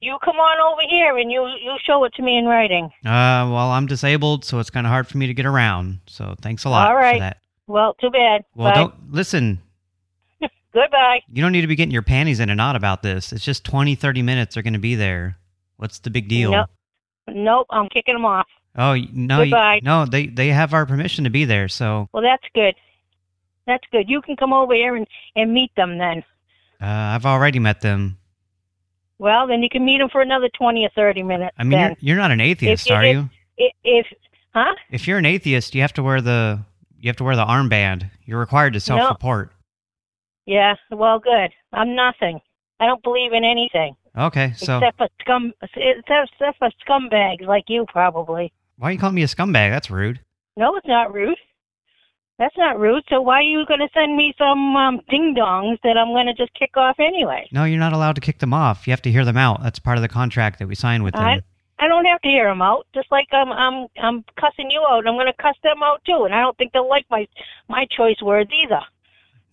you come on over here and you you show it to me in writing. uh, well, I'm disabled, so it's kind of hard for me to get around. So, thanks a lot All right. for that. Well, too bad. Well, Bye. don't... Listen, Goodbye. you don't need to be getting your panties in a knot about this. It's just 20, 30 minutes they're going to be there. What's the big deal? Nope. Nope. I'm kicking them off. Oh, no, you- no, they, they have our permission to be there, so... Well, that's good. That's good. You can come over here and and meet them then. Uh, I've already met them. Well, then you can meet them for another twenty or thirty minutes. I mean, you're, you're not an atheist, If- are if- you? If, if huh? If you're an atheist, you have to wear the you have to wear the armband. You're required to self-report. Yeah. Well, good. I'm nothing. I don't believe in anything Okay, so except for scum, except, for scumbags like you, probably. why are you calling me a scumbag? That's rude. No, it's not rude. That's not rude. So why are you going to send me some um, ding dongs that I'm going to just kick off anyway? No, you're not allowed to kick them off. You have to hear them out. That's part of the contract that we signed with them. I I don't have to hear them out. Just like I'm I'm I'm cussing you out. I'm going to cuss them out too. And I don't think they'll like my my choice words either.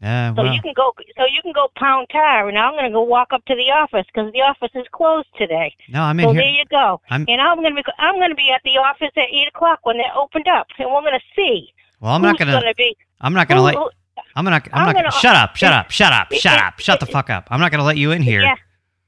Uh, So you can go. So you can go pound tar, and I'm going to go walk up to the office because the office is closed today. no, I'm in so here. there you go. I'm- And I'm going to be I'm going to be at the office at eight o'clock when they're opened up, and we're going to see. Well, I'm not gonna. gonna be. I'm not gonna let. I'm not. I'm, I'm not. gonna- shut up! Shut up! Shut up! Shut up! Shut the fuck up! I'm not gonna let you in here Yeah,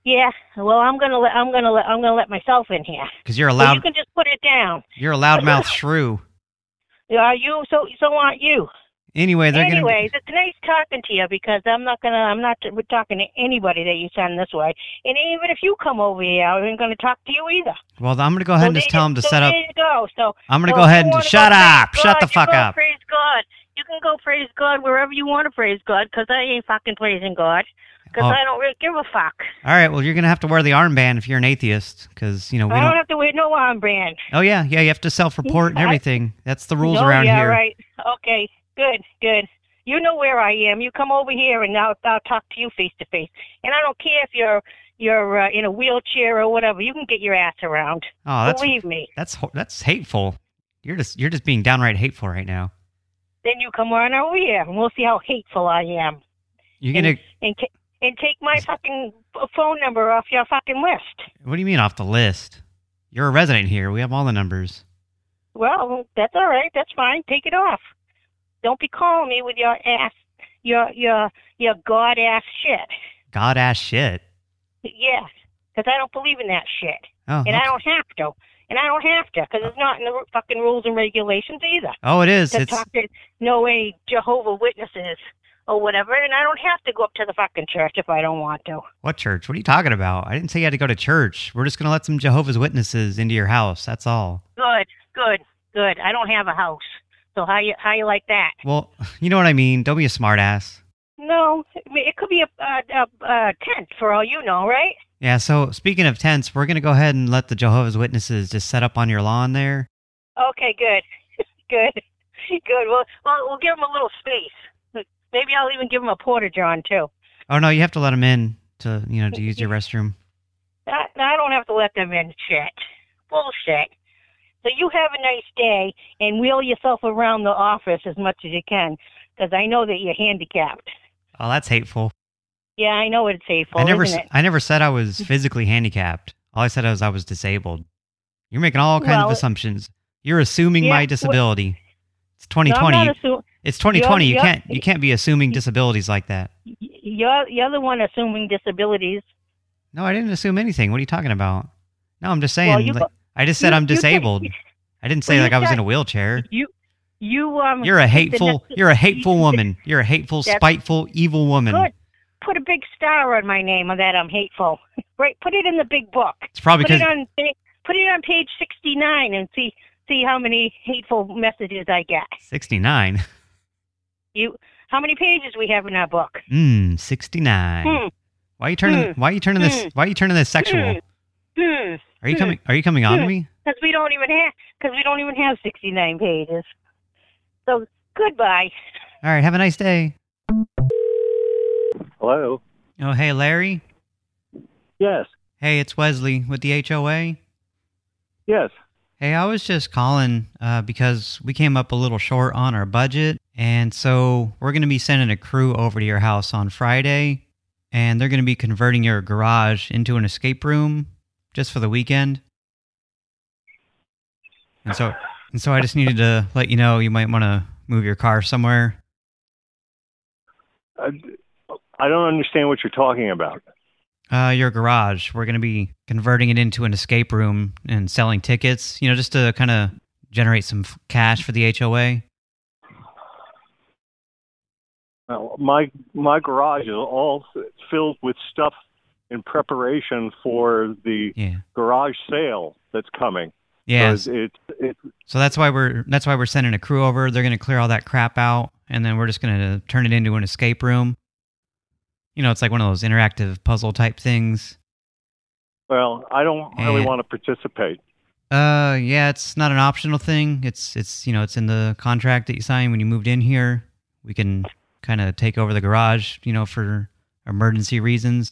yeah. Well, I'm going to let I'm going to let I'm going to let myself in here. because you're a So you can just put it down. You're a loudmouth shrew. Are you? So so aren't you? Anyway, they're Anyways, it's nice talking to you because I'm not gonna, I'm not we're talking to anybody that you send this way. And even if you come over here, I ain't gonna talk to you either. Well, I'm gonna go ahead and just tell them to so set up. There you go. So I'm gonna so go ahead and shut up. Shut the fuck up. Praise God. You can go praise God wherever you want to praise God because I ain't fucking praising God because Oh. I don't really give a fuck. All right. Well, you're gonna have to wear the armband if you're an atheist, because you know we I don't don't. have to wear no armband. Oh yeah, yeah. You have to self-report and everything. That's the rules no, around yeah, here. right. Okay, good, good. You know where I am. You come over here, and I'll I'll talk to you face to face. And I don't care if you're you're uh, in a wheelchair or whatever. You can get your ass around. Oh, that's Believe me. that's ho- that's hateful. You're just you're just being downright hateful right now. Then you come on over here, and we'll see how hateful I am. You're gonna. And ta- and take my fucking phone number off your fucking list. What do you mean off the list? You're a resident here. We have all the numbers. Well, that's all right. That's fine. Take it off. Don't be calling me with your ass, your your your god ass shit. God ass shit. Yeah, because I don't believe in that shit, Oh, and I don't have to, and I don't have to, because it's not in the fucking rules and regulations either. Oh, it is. To It's talk to no way Jehovah Witnesses or whatever, and I don't have to go up to the fucking church if I don't want to. what church? What are you talking about? I didn't say you had to go to church. We're just gonna let some Jehovah's Witnesses into your house. That's all. Good, good, good. I don't have a house, so how you how you like that? Well, you know what I mean. Don't be a smartass. No, it could be a, a, a, tent for all you know, right? Yeah. So speaking of tents, we're gonna go ahead and let the Jehovah's Witnesses just set up on your lawn there. Okay, good, good, good. Well, well, we'll give them a little space. Maybe I'll even give them a porta john too. Oh no, you have to let them in to you know to use your restroom. I, I don't have to let them in. Shit, bullshit. So you have a nice day and wheel yourself around the office as much as you can, because I know that you're handicapped. Oh, that's hateful. Yeah, I know it's hateful, I never, it? I never said I was physically handicapped. All I said was I was disabled. You're making all kinds Well, of assumptions. You're assuming yeah, my disability. It's No, I'm 2020. not assu- it's 2020. You You're- can't you can't be assuming disabilities like that. You're you're the one assuming disabilities. No, I didn't assume anything. What are you talking about? No, I'm just saying. Well, you like, I just said you- I'm disabled. I didn't say Well, like I was got- in a wheelchair. You you um. You're a hateful. You're a hateful woman. You're a hateful, spiteful, evil woman. Good. Put a big star on my name on that I'm hateful. right. Put it in the big book. It's probably put it on put it on page sixty nine and see see how many hateful messages I get. 69. You how many pages we have in our book? Mmm, 69. Hmm. Why are you turning? Hmm. Why are you turning this? Hmm. Why are you turning this sexual? Hmm. Are you coming? Are you coming on to me? Because we don't even have because we don't even have sixty nine pages. So goodbye. All right. Have a nice day. Hello. Oh, hey, Larry. Yes. Hey, it's Wesley with the HOA. Yes. Hey, I was just calling uh, because we came up a little short on our budget, and so we're going to be sending a crew over to your house on Friday, and they're going to be converting your garage into an escape room just for the weekend. And so, and so I just needed to let you know you might want to move your car somewhere. I, I don't understand what you're talking about. Uh, your garage. We're going to be converting it into an escape room and selling tickets, you know, just to kind of generate some cash for the HOA. Now, my my garage is all filled with stuff in preparation for the Yeah. garage sale that's coming. Yeah. So So that's why we're that's why we're sending a crew over. They're going to clear all that crap out, and then we're just going to turn it into an escape room. You know, it's like one of those interactive puzzle type things. well, I don't really want to participate. Uh, yeah, it's not an optional thing. It's it's you know it's in the contract that you sign when you moved in here. We can kind of take over the garage, you know, for emergency reasons,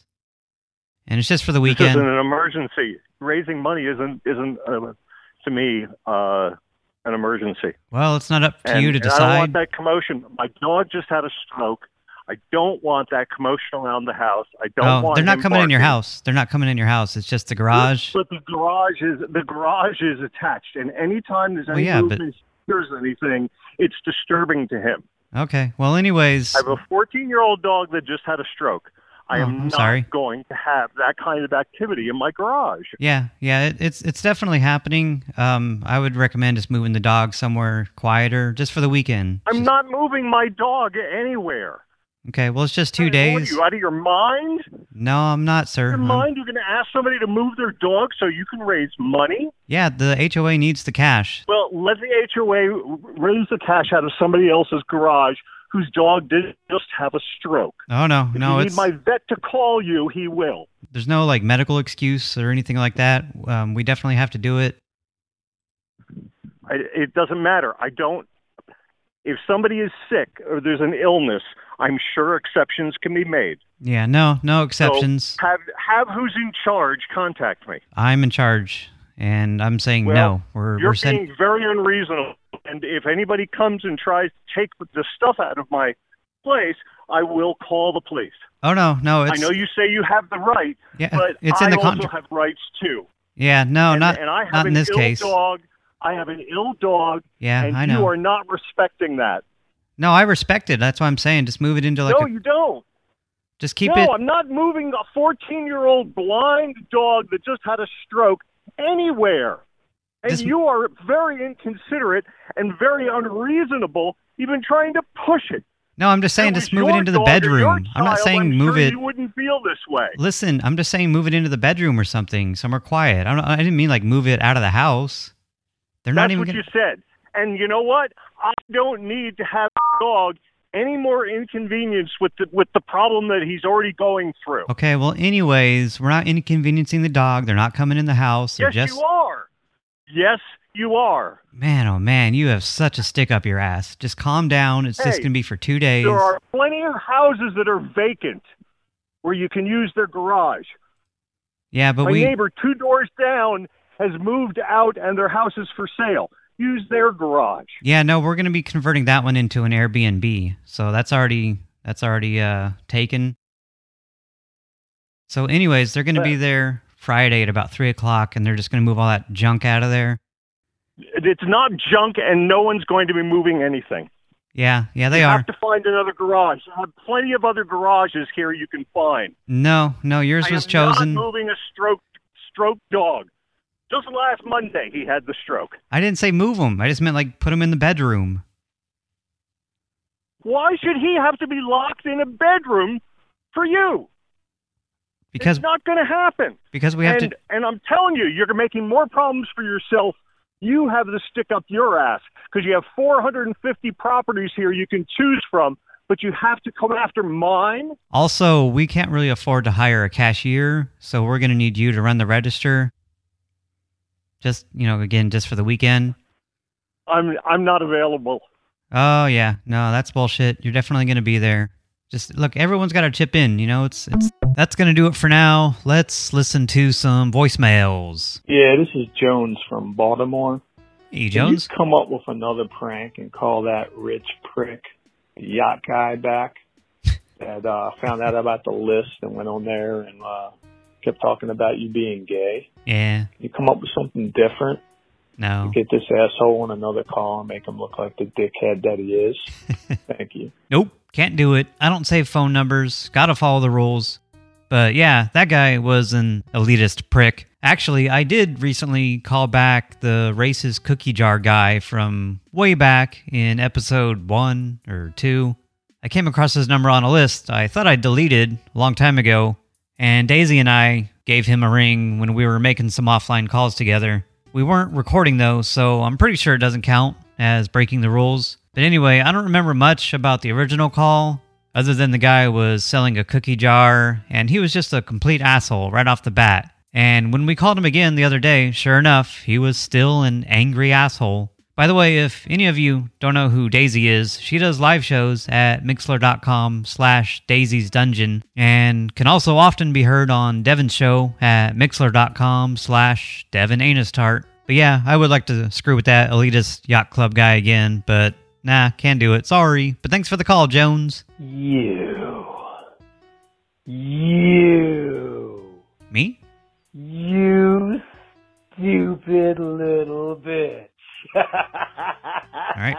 and it's just for the weekend. This isn't an emergency. Raising money isn't isn't uh, to me uh, an emergency. Well, it's not up to and, you to and I don't want that commotion. My dog just had a stroke. I don't want that commotion around the house. I don't Oh, want they're not coming in your house. They're not coming in your house. It's just the garage. But the garage is the garage is attached, and anytime there's Well, any yeah, but- movement, hears anything, it's disturbing to him. Okay. Well, anyways, I have a 14 year old dog that just had a stroke. I Oh, am I'm not sorry. going to have that kind of activity in my garage. Yeah, yeah, it, it's it's definitely happening. Um, I would recommend just moving the dog somewhere quieter, just for the weekend. I'm not moving my dog anywhere. Okay, well, it's just two What are days. you out of your mind? No, I'm not, sir. Your I'm- mind? You're going to ask somebody to move their dog so you can raise money? yeah, the HOA needs the cash. Well, let the HOA raise the cash out of somebody else's garage whose dog did just have a stroke. Oh no, If no, you it's need my vet to call you, he will. there's no like medical excuse or anything like that. Um, we definitely have to do it. I, it doesn't matter. I don't. If somebody is sick or there's an illness, I'm sure exceptions can be made. Yeah, no, no So exceptions. have have who's in charge contact me. I'm in charge, and I'm saying Well, no. We're You're we're being very unreasonable. And if anybody comes and tries to take the stuff out of my place, I will call the police. Oh no, no, it's I know you say you have the right, Yeah, but it's I in the also contract. have rights too. yeah, no, and, not and I have not in an this ill case. dog. I have an ill dog, Yeah, and I know. you are not respecting that. No, I respect it. That's why I'm saying just move it into like no, a, you don't. just keep no, it. I'm not moving a 14 year old blind dog that just had a stroke anywhere. And This- you are very inconsiderate and very unreasonable, even trying to push it. No, I'm just saying just move it into the bedroom. I'm not saying I'm move sure it. You wouldn't feel this way. Listen, I'm just saying move it into the bedroom or something, somewhere quiet. I don't. I didn't mean like move it out of the house. They're That's not even. That's what gonna, you said. And you know what? I don't need to have a dog any more inconvenience with the with the problem that he's already going through. Okay, well, anyways, we're not inconveniencing the dog. They're not coming in the house. They're yes, just. you are. Yes, you are. Man, oh man, you have such a stick up your ass. Just calm down. It's just gonna be for two days. There are plenty of houses that are vacant where you can use their garage. yeah, but My we. neighbor two doors down has moved out and their house is for sale. Use their garage. Yeah, no, we're gonna be converting that one into an Airbnb. So that's already that's already uh taken. So, anyways, they're gonna be there Friday at about three o'clock, and they're just gonna move all that junk out of there. It's not junk and no one's going to be moving anything. Yeah, yeah, they you are. have to find another garage. I have plenty of other garages here you can find. No, no, yours I was chosen. not moving a stroke stroke dog. Just last Monday he had the stroke. I didn't say move him. I just meant like put him in the bedroom. Why should he have to be locked in a bedroom for you? Because it's not going to happen. because we have and, to. And I'm telling you, you're making more problems for yourself. You have to stick up your ass because you have 450 properties here you can choose from, but you have to come after mine. Also, we can't really afford to hire a cashier, so we're gonna need you to run the register. Just you know, again, just for the weekend. I'm I'm not available. Oh yeah, no, that's bullshit. You're definitely gonna be there. Just look, everyone's got to chip in. You know, it's it's that's gonna do it for now. Let's listen to some voicemails. Yeah, this is Jones from Baltimore. Hey, Can Jones. you come up with another prank and call that rich prick yacht guy back that uh, found out about the list and went on there and uh, kept talking about you being gay? Yeah, You come up with something different. No, Get this asshole on another call and make him look like the dickhead that he is. Thank you. nope, can't do it. I don't save phone numbers. Got to follow the rules. But yeah, that guy was an elitist prick. Actually, I did recently call back the racist cookie jar guy from way back in episode one or two. I came across his number on a list I thought I deleted a long time ago, and Daisy and I gave him a ring when we were making some offline calls together. We weren't recording though, so I'm pretty sure it doesn't count as breaking the rules. But anyway, I don't remember much about the original call, other than the guy was selling a cookie jar, and he was just a complete asshole right off the bat. And when we called him again the other day, sure enough, he was still an angry asshole. By the way, if any of you don't know who Daisy is, she does live shows at mixlr.com slash Daisy's Dungeon and can also often be heard on Devin's show at mixlr.com slash Devin Anus Tart. But yeah, I would like to screw with that elitist yacht club guy again, but nah, can't do it. Sorry. But thanks for the call, Jones. You. You. Me? You stupid little bitch. All right.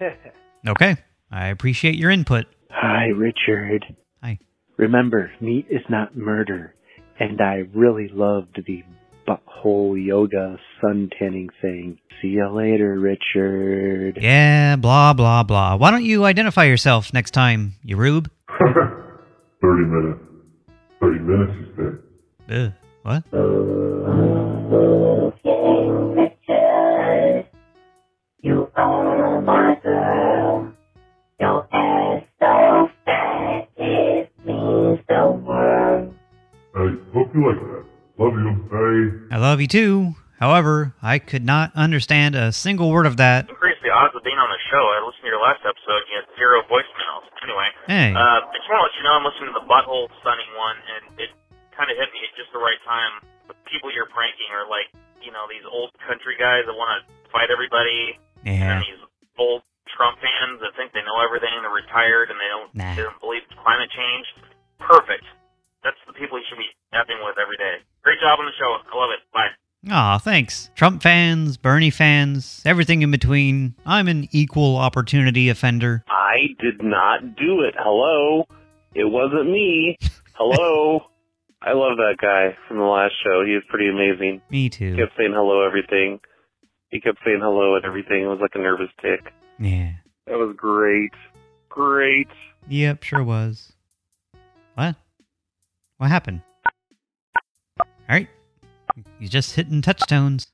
Okay. I appreciate your input. Hi, Richard. Hi. Remember, meat is not murder. And I really loved the butthole yoga sun tanning thing. See you later, Richard. Yeah, blah, blah, blah. Why don't you identify yourself next time, you rube? 30 minutes. 30 minutes, you said. Ugh, what? You too. However, I could not understand a single word of that. increase the odds of being on the show. I listened to your last episode. You had zero voicemails. Anyway, Hey. uh, I just want to let you know I'm listening to the butthole sunning one, and it kind of hit me at just the right time. The people you're pranking are like, you know, these old country guys that want to fight everybody, Yeah. and these old Trump fans that think they know everything. They're retired and they don't Nah. they don't believe climate change. Perfect. that's the people you should be effing with every day. Great job on the show. I love it. Bye. Aw, thanks. Trump fans, Bernie fans, everything in between. I'm an equal opportunity offender. I did not do it. Hello? It wasn't me. Hello? I love that guy from the last show. He was pretty amazing. Me too. He kept saying hello everything. He kept saying hello at everything. It was like a nervous tick. Yeah. That was great. Great. Yep, sure was. What? What happened? All right. He's just hitting touch tones.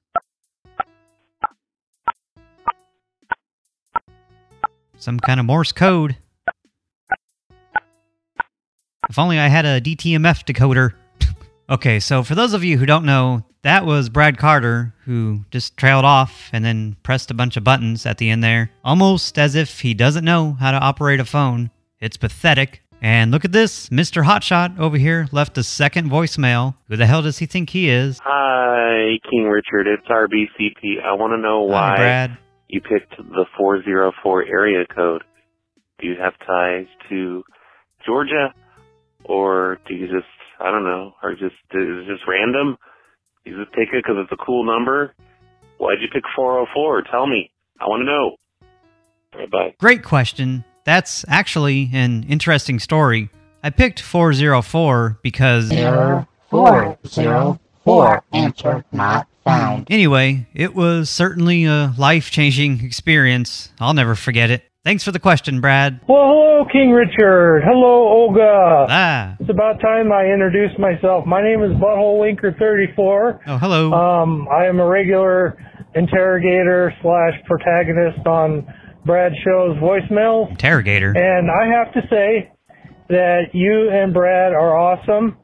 Some kind of Morse code. If only I had a DTMF decoder. okay, so for those of you who don't know, that was Brad Carter, who just trailed off and then pressed a bunch of buttons at the end there, almost as if he doesn't know how to operate a phone. It's pathetic. And look at this, Mr. Hotshot over here left a second voicemail. Who the hell does he think he is? Hi, King Richard. It's RBCP. I want to know why Hi, Brad. you picked the 404 area code. Do you have ties to Georgia? Or do you just, I don't know, or just, is it just random? You just pick it because it's a cool number? Why'd you pick 404? Tell me. I want to know. All right, bye. Great question. That's actually an interesting story. I picked 404 because... Error 404. Answer not found. Anyway, it was certainly a life-changing experience. I'll never forget it. Thanks for the question, Brad. Well, hello, King Richard. Hello, Olga. Ah. It's about time I introduced myself. My name is Butthole Winker 34. Oh, hello. Um, I am a regular interrogator slash protagonist on Brad Show's voicemails. Interrogator. And I have to say that you and Brad are awesome.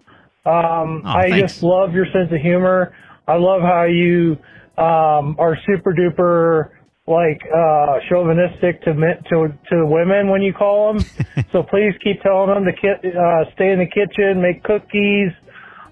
Um, Oh, I thanks. just love your sense of humor. I love how you um, are super duper like uh, chauvinistic to to to women when you call them. so please keep telling them to ki- uh, stay in the kitchen, make cookies.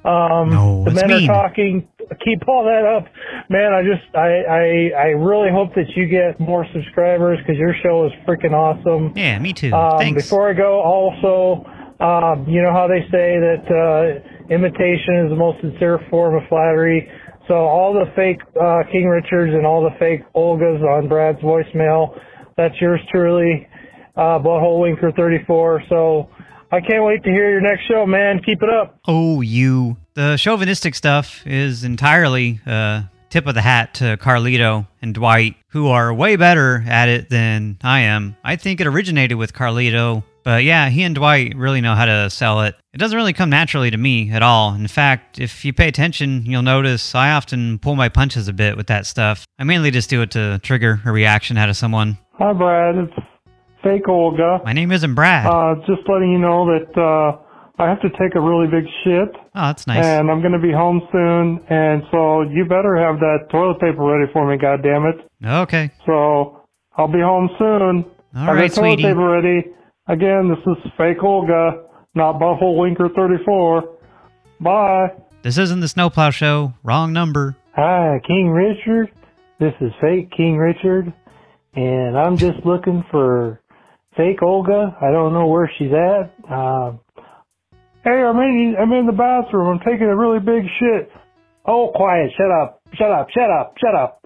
Um, No, the men mean. are talking. Keep all that up, man. I just I I, I really hope that you get more subscribers because your show is freaking awesome. Yeah, me too. Um, Thanks. Before I go, also, um, you know how they say that uh, imitation is the most sincere form of flattery. So all the fake uh, King Richards and all the fake Olgas on Brad's voicemail, that's yours truly, uh, Butthole Winker 34. So I can't wait to hear your next show, man. Keep it up. Oh, you. The chauvinistic stuff is entirely uh, tip of the hat to Carlito and Dwight, who are way better at it than I am. I think it originated with Carlito, but yeah, he and Dwight really know how to sell it. It doesn't really come naturally to me at all. In fact, if you pay attention, you'll notice I often pull my punches a bit with that stuff. I mainly just do it to trigger a reaction out of someone. Hi, Brad. It's fake Olga. My name isn't Brad. Uh, just letting you know that uh, I have to take a really big shit. Oh, that's nice. And I'm going to be home soon, and so you better have that toilet paper ready for me, goddammit. Okay. So I'll be home soon. All have right, the toilet sweetie. paper ready. Again, this is fake Olga, not Butthole Winker 34. Bye. This isn't the Snowplow Show. Wrong number. Hi, King Richard. This is fake King Richard, and I'm just looking for fake Olga. I don't know where she's at. Um, hey, I'm in, I'm in the bathroom. I'm taking a really big shit. Oh, quiet. Shut up. Shut up. Shut up. Shut up.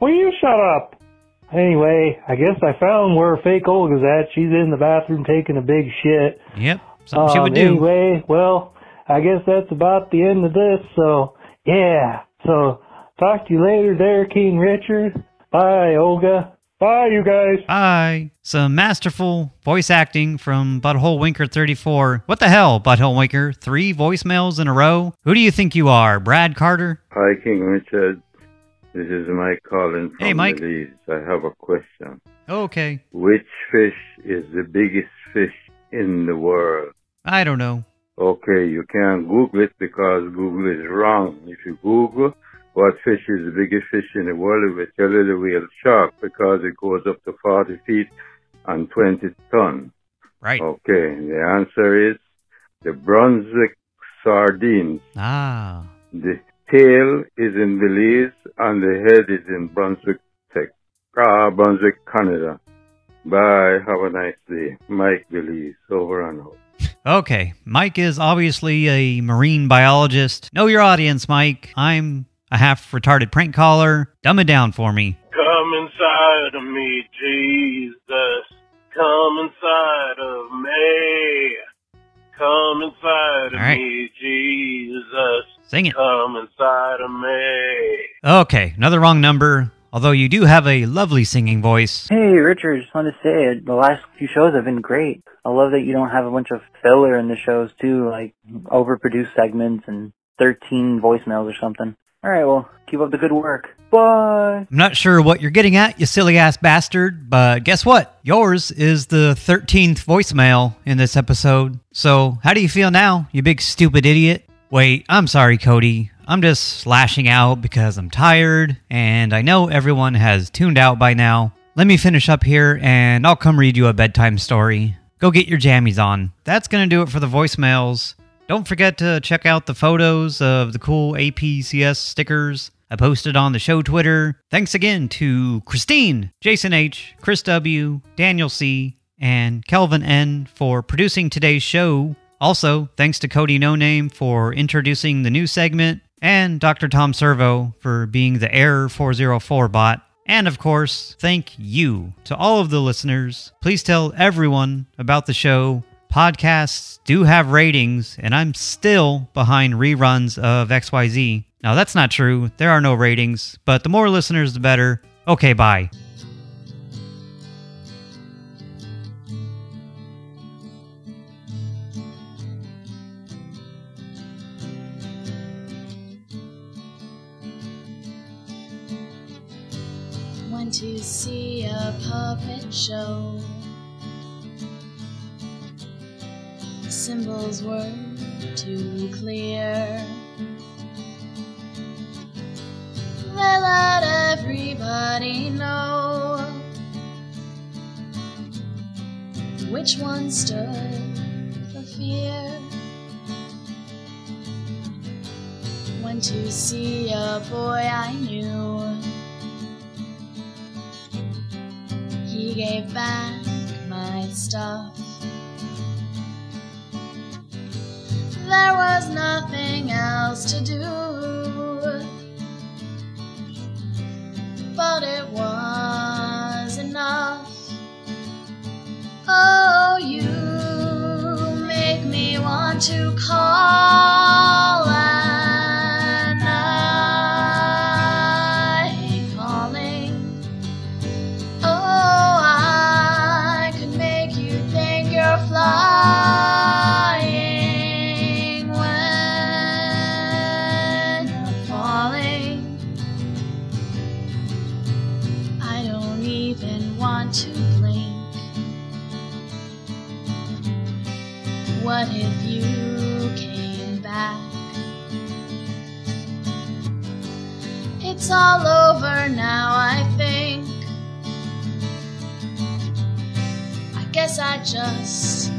Will you shut up? Anyway, I guess I found where fake Olga's at. She's in the bathroom taking a big shit. Yep. Something she Um, would do. Anyway, well, I guess that's about the end of this. So, yeah. So, talk to you later there, King Richard. Bye, Olga. Bye, you guys. Bye. Some masterful voice acting from Butthole Winker 34. What the hell, Butthole Winker? Three voicemails in a row? Who do you think you are, Brad Carter? Hi, King Richard. This is Mike calling from Hey, Mike. Belize. I have a question. Okay. Which fish is the biggest fish in the world? I don't know. Okay, you can't Google it because Google is wrong. If you Google what fish is the biggest fish in the world, it will tell you the whale shark because it goes up to 40 feet and 20 tons. Right. Okay, the answer is the Brunswick sardines. Ah. The tail is in Belize and the head is in Brunswick, Tech, uh, Brunswick, Canada. Bye. Have a nice day. Mike Belize. Over and out. Okay, Mike is obviously a marine biologist. Know your audience, Mike. I'm a half retarded prank caller. Dumb it down for me. Come inside of me, Jesus. Come inside of me. Come inside of All right. me, Jesus. Sing it. Come inside of me. Okay, another wrong number. Although you do have a lovely singing voice. Hey, Richard, just wanted to say the last few shows have been great. I love that you don't have a bunch of filler in the shows too, like overproduced segments and 13 voicemails or something. All right, well, keep up the good work. Bye. I'm not sure what you're getting at, you silly ass bastard, but guess what? Yours is the 13th voicemail in this episode. So, how do you feel now, you big stupid idiot? Wait, I'm sorry, Cody. I'm just slashing out because I'm tired, and I know everyone has tuned out by now. Let me finish up here, and I'll come read you a bedtime story. Go get your jammies on. That's gonna do it for the voicemails. Don't forget to check out the photos of the cool APCS stickers I posted on the show Twitter. Thanks again to Christine, Jason H., Chris W., Daniel C., and Kelvin N. for producing today's show. Also, thanks to Cody No Name for introducing the new segment, and Dr. Tom Servo for being the Error 404 bot. And of course, thank you to all of the listeners. Please tell everyone about the show. Podcasts do have ratings, and I'm still behind reruns of XYZ. Now, that's not true. There are no ratings, but the more listeners, the better. Okay, bye. To see a puppet show. Symbols were too clear. They let everybody know which one stood for fear. Went to see a boy I knew. He gave back my stuff. There was nothing else to do, but it was enough. Oh, you make me want to call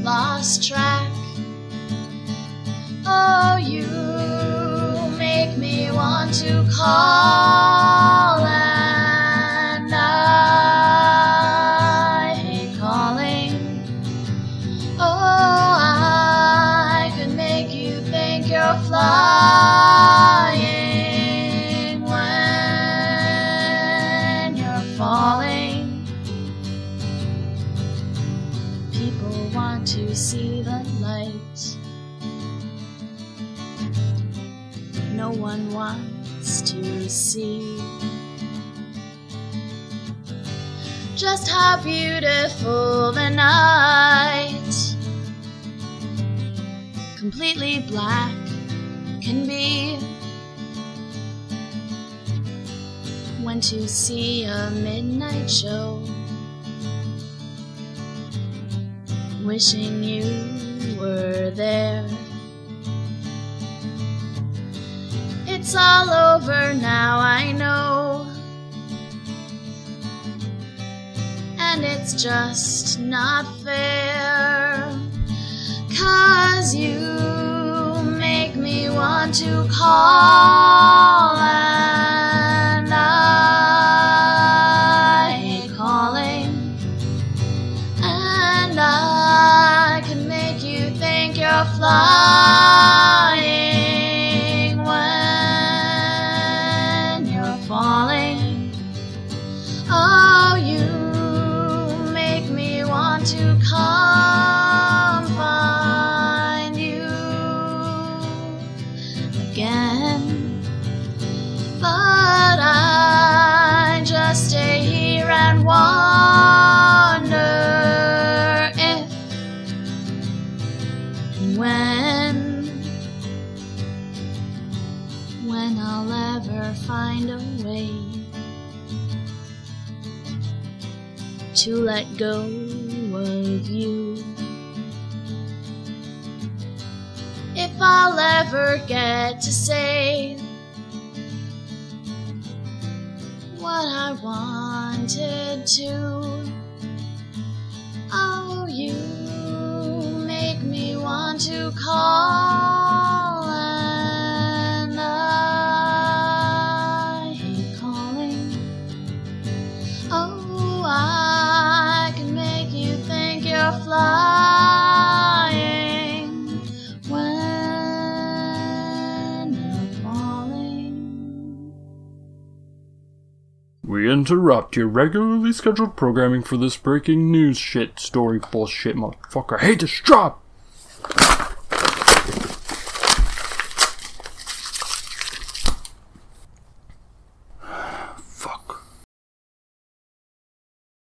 lost track. Oh, you make me want to call black, can be. Went to see a midnight show, wishing you were there. It's all over now, I know. And it's just not fair. Cause you to call to interrupt your regularly scheduled programming for this breaking news shit story bullshit, motherfucker. I hate this job!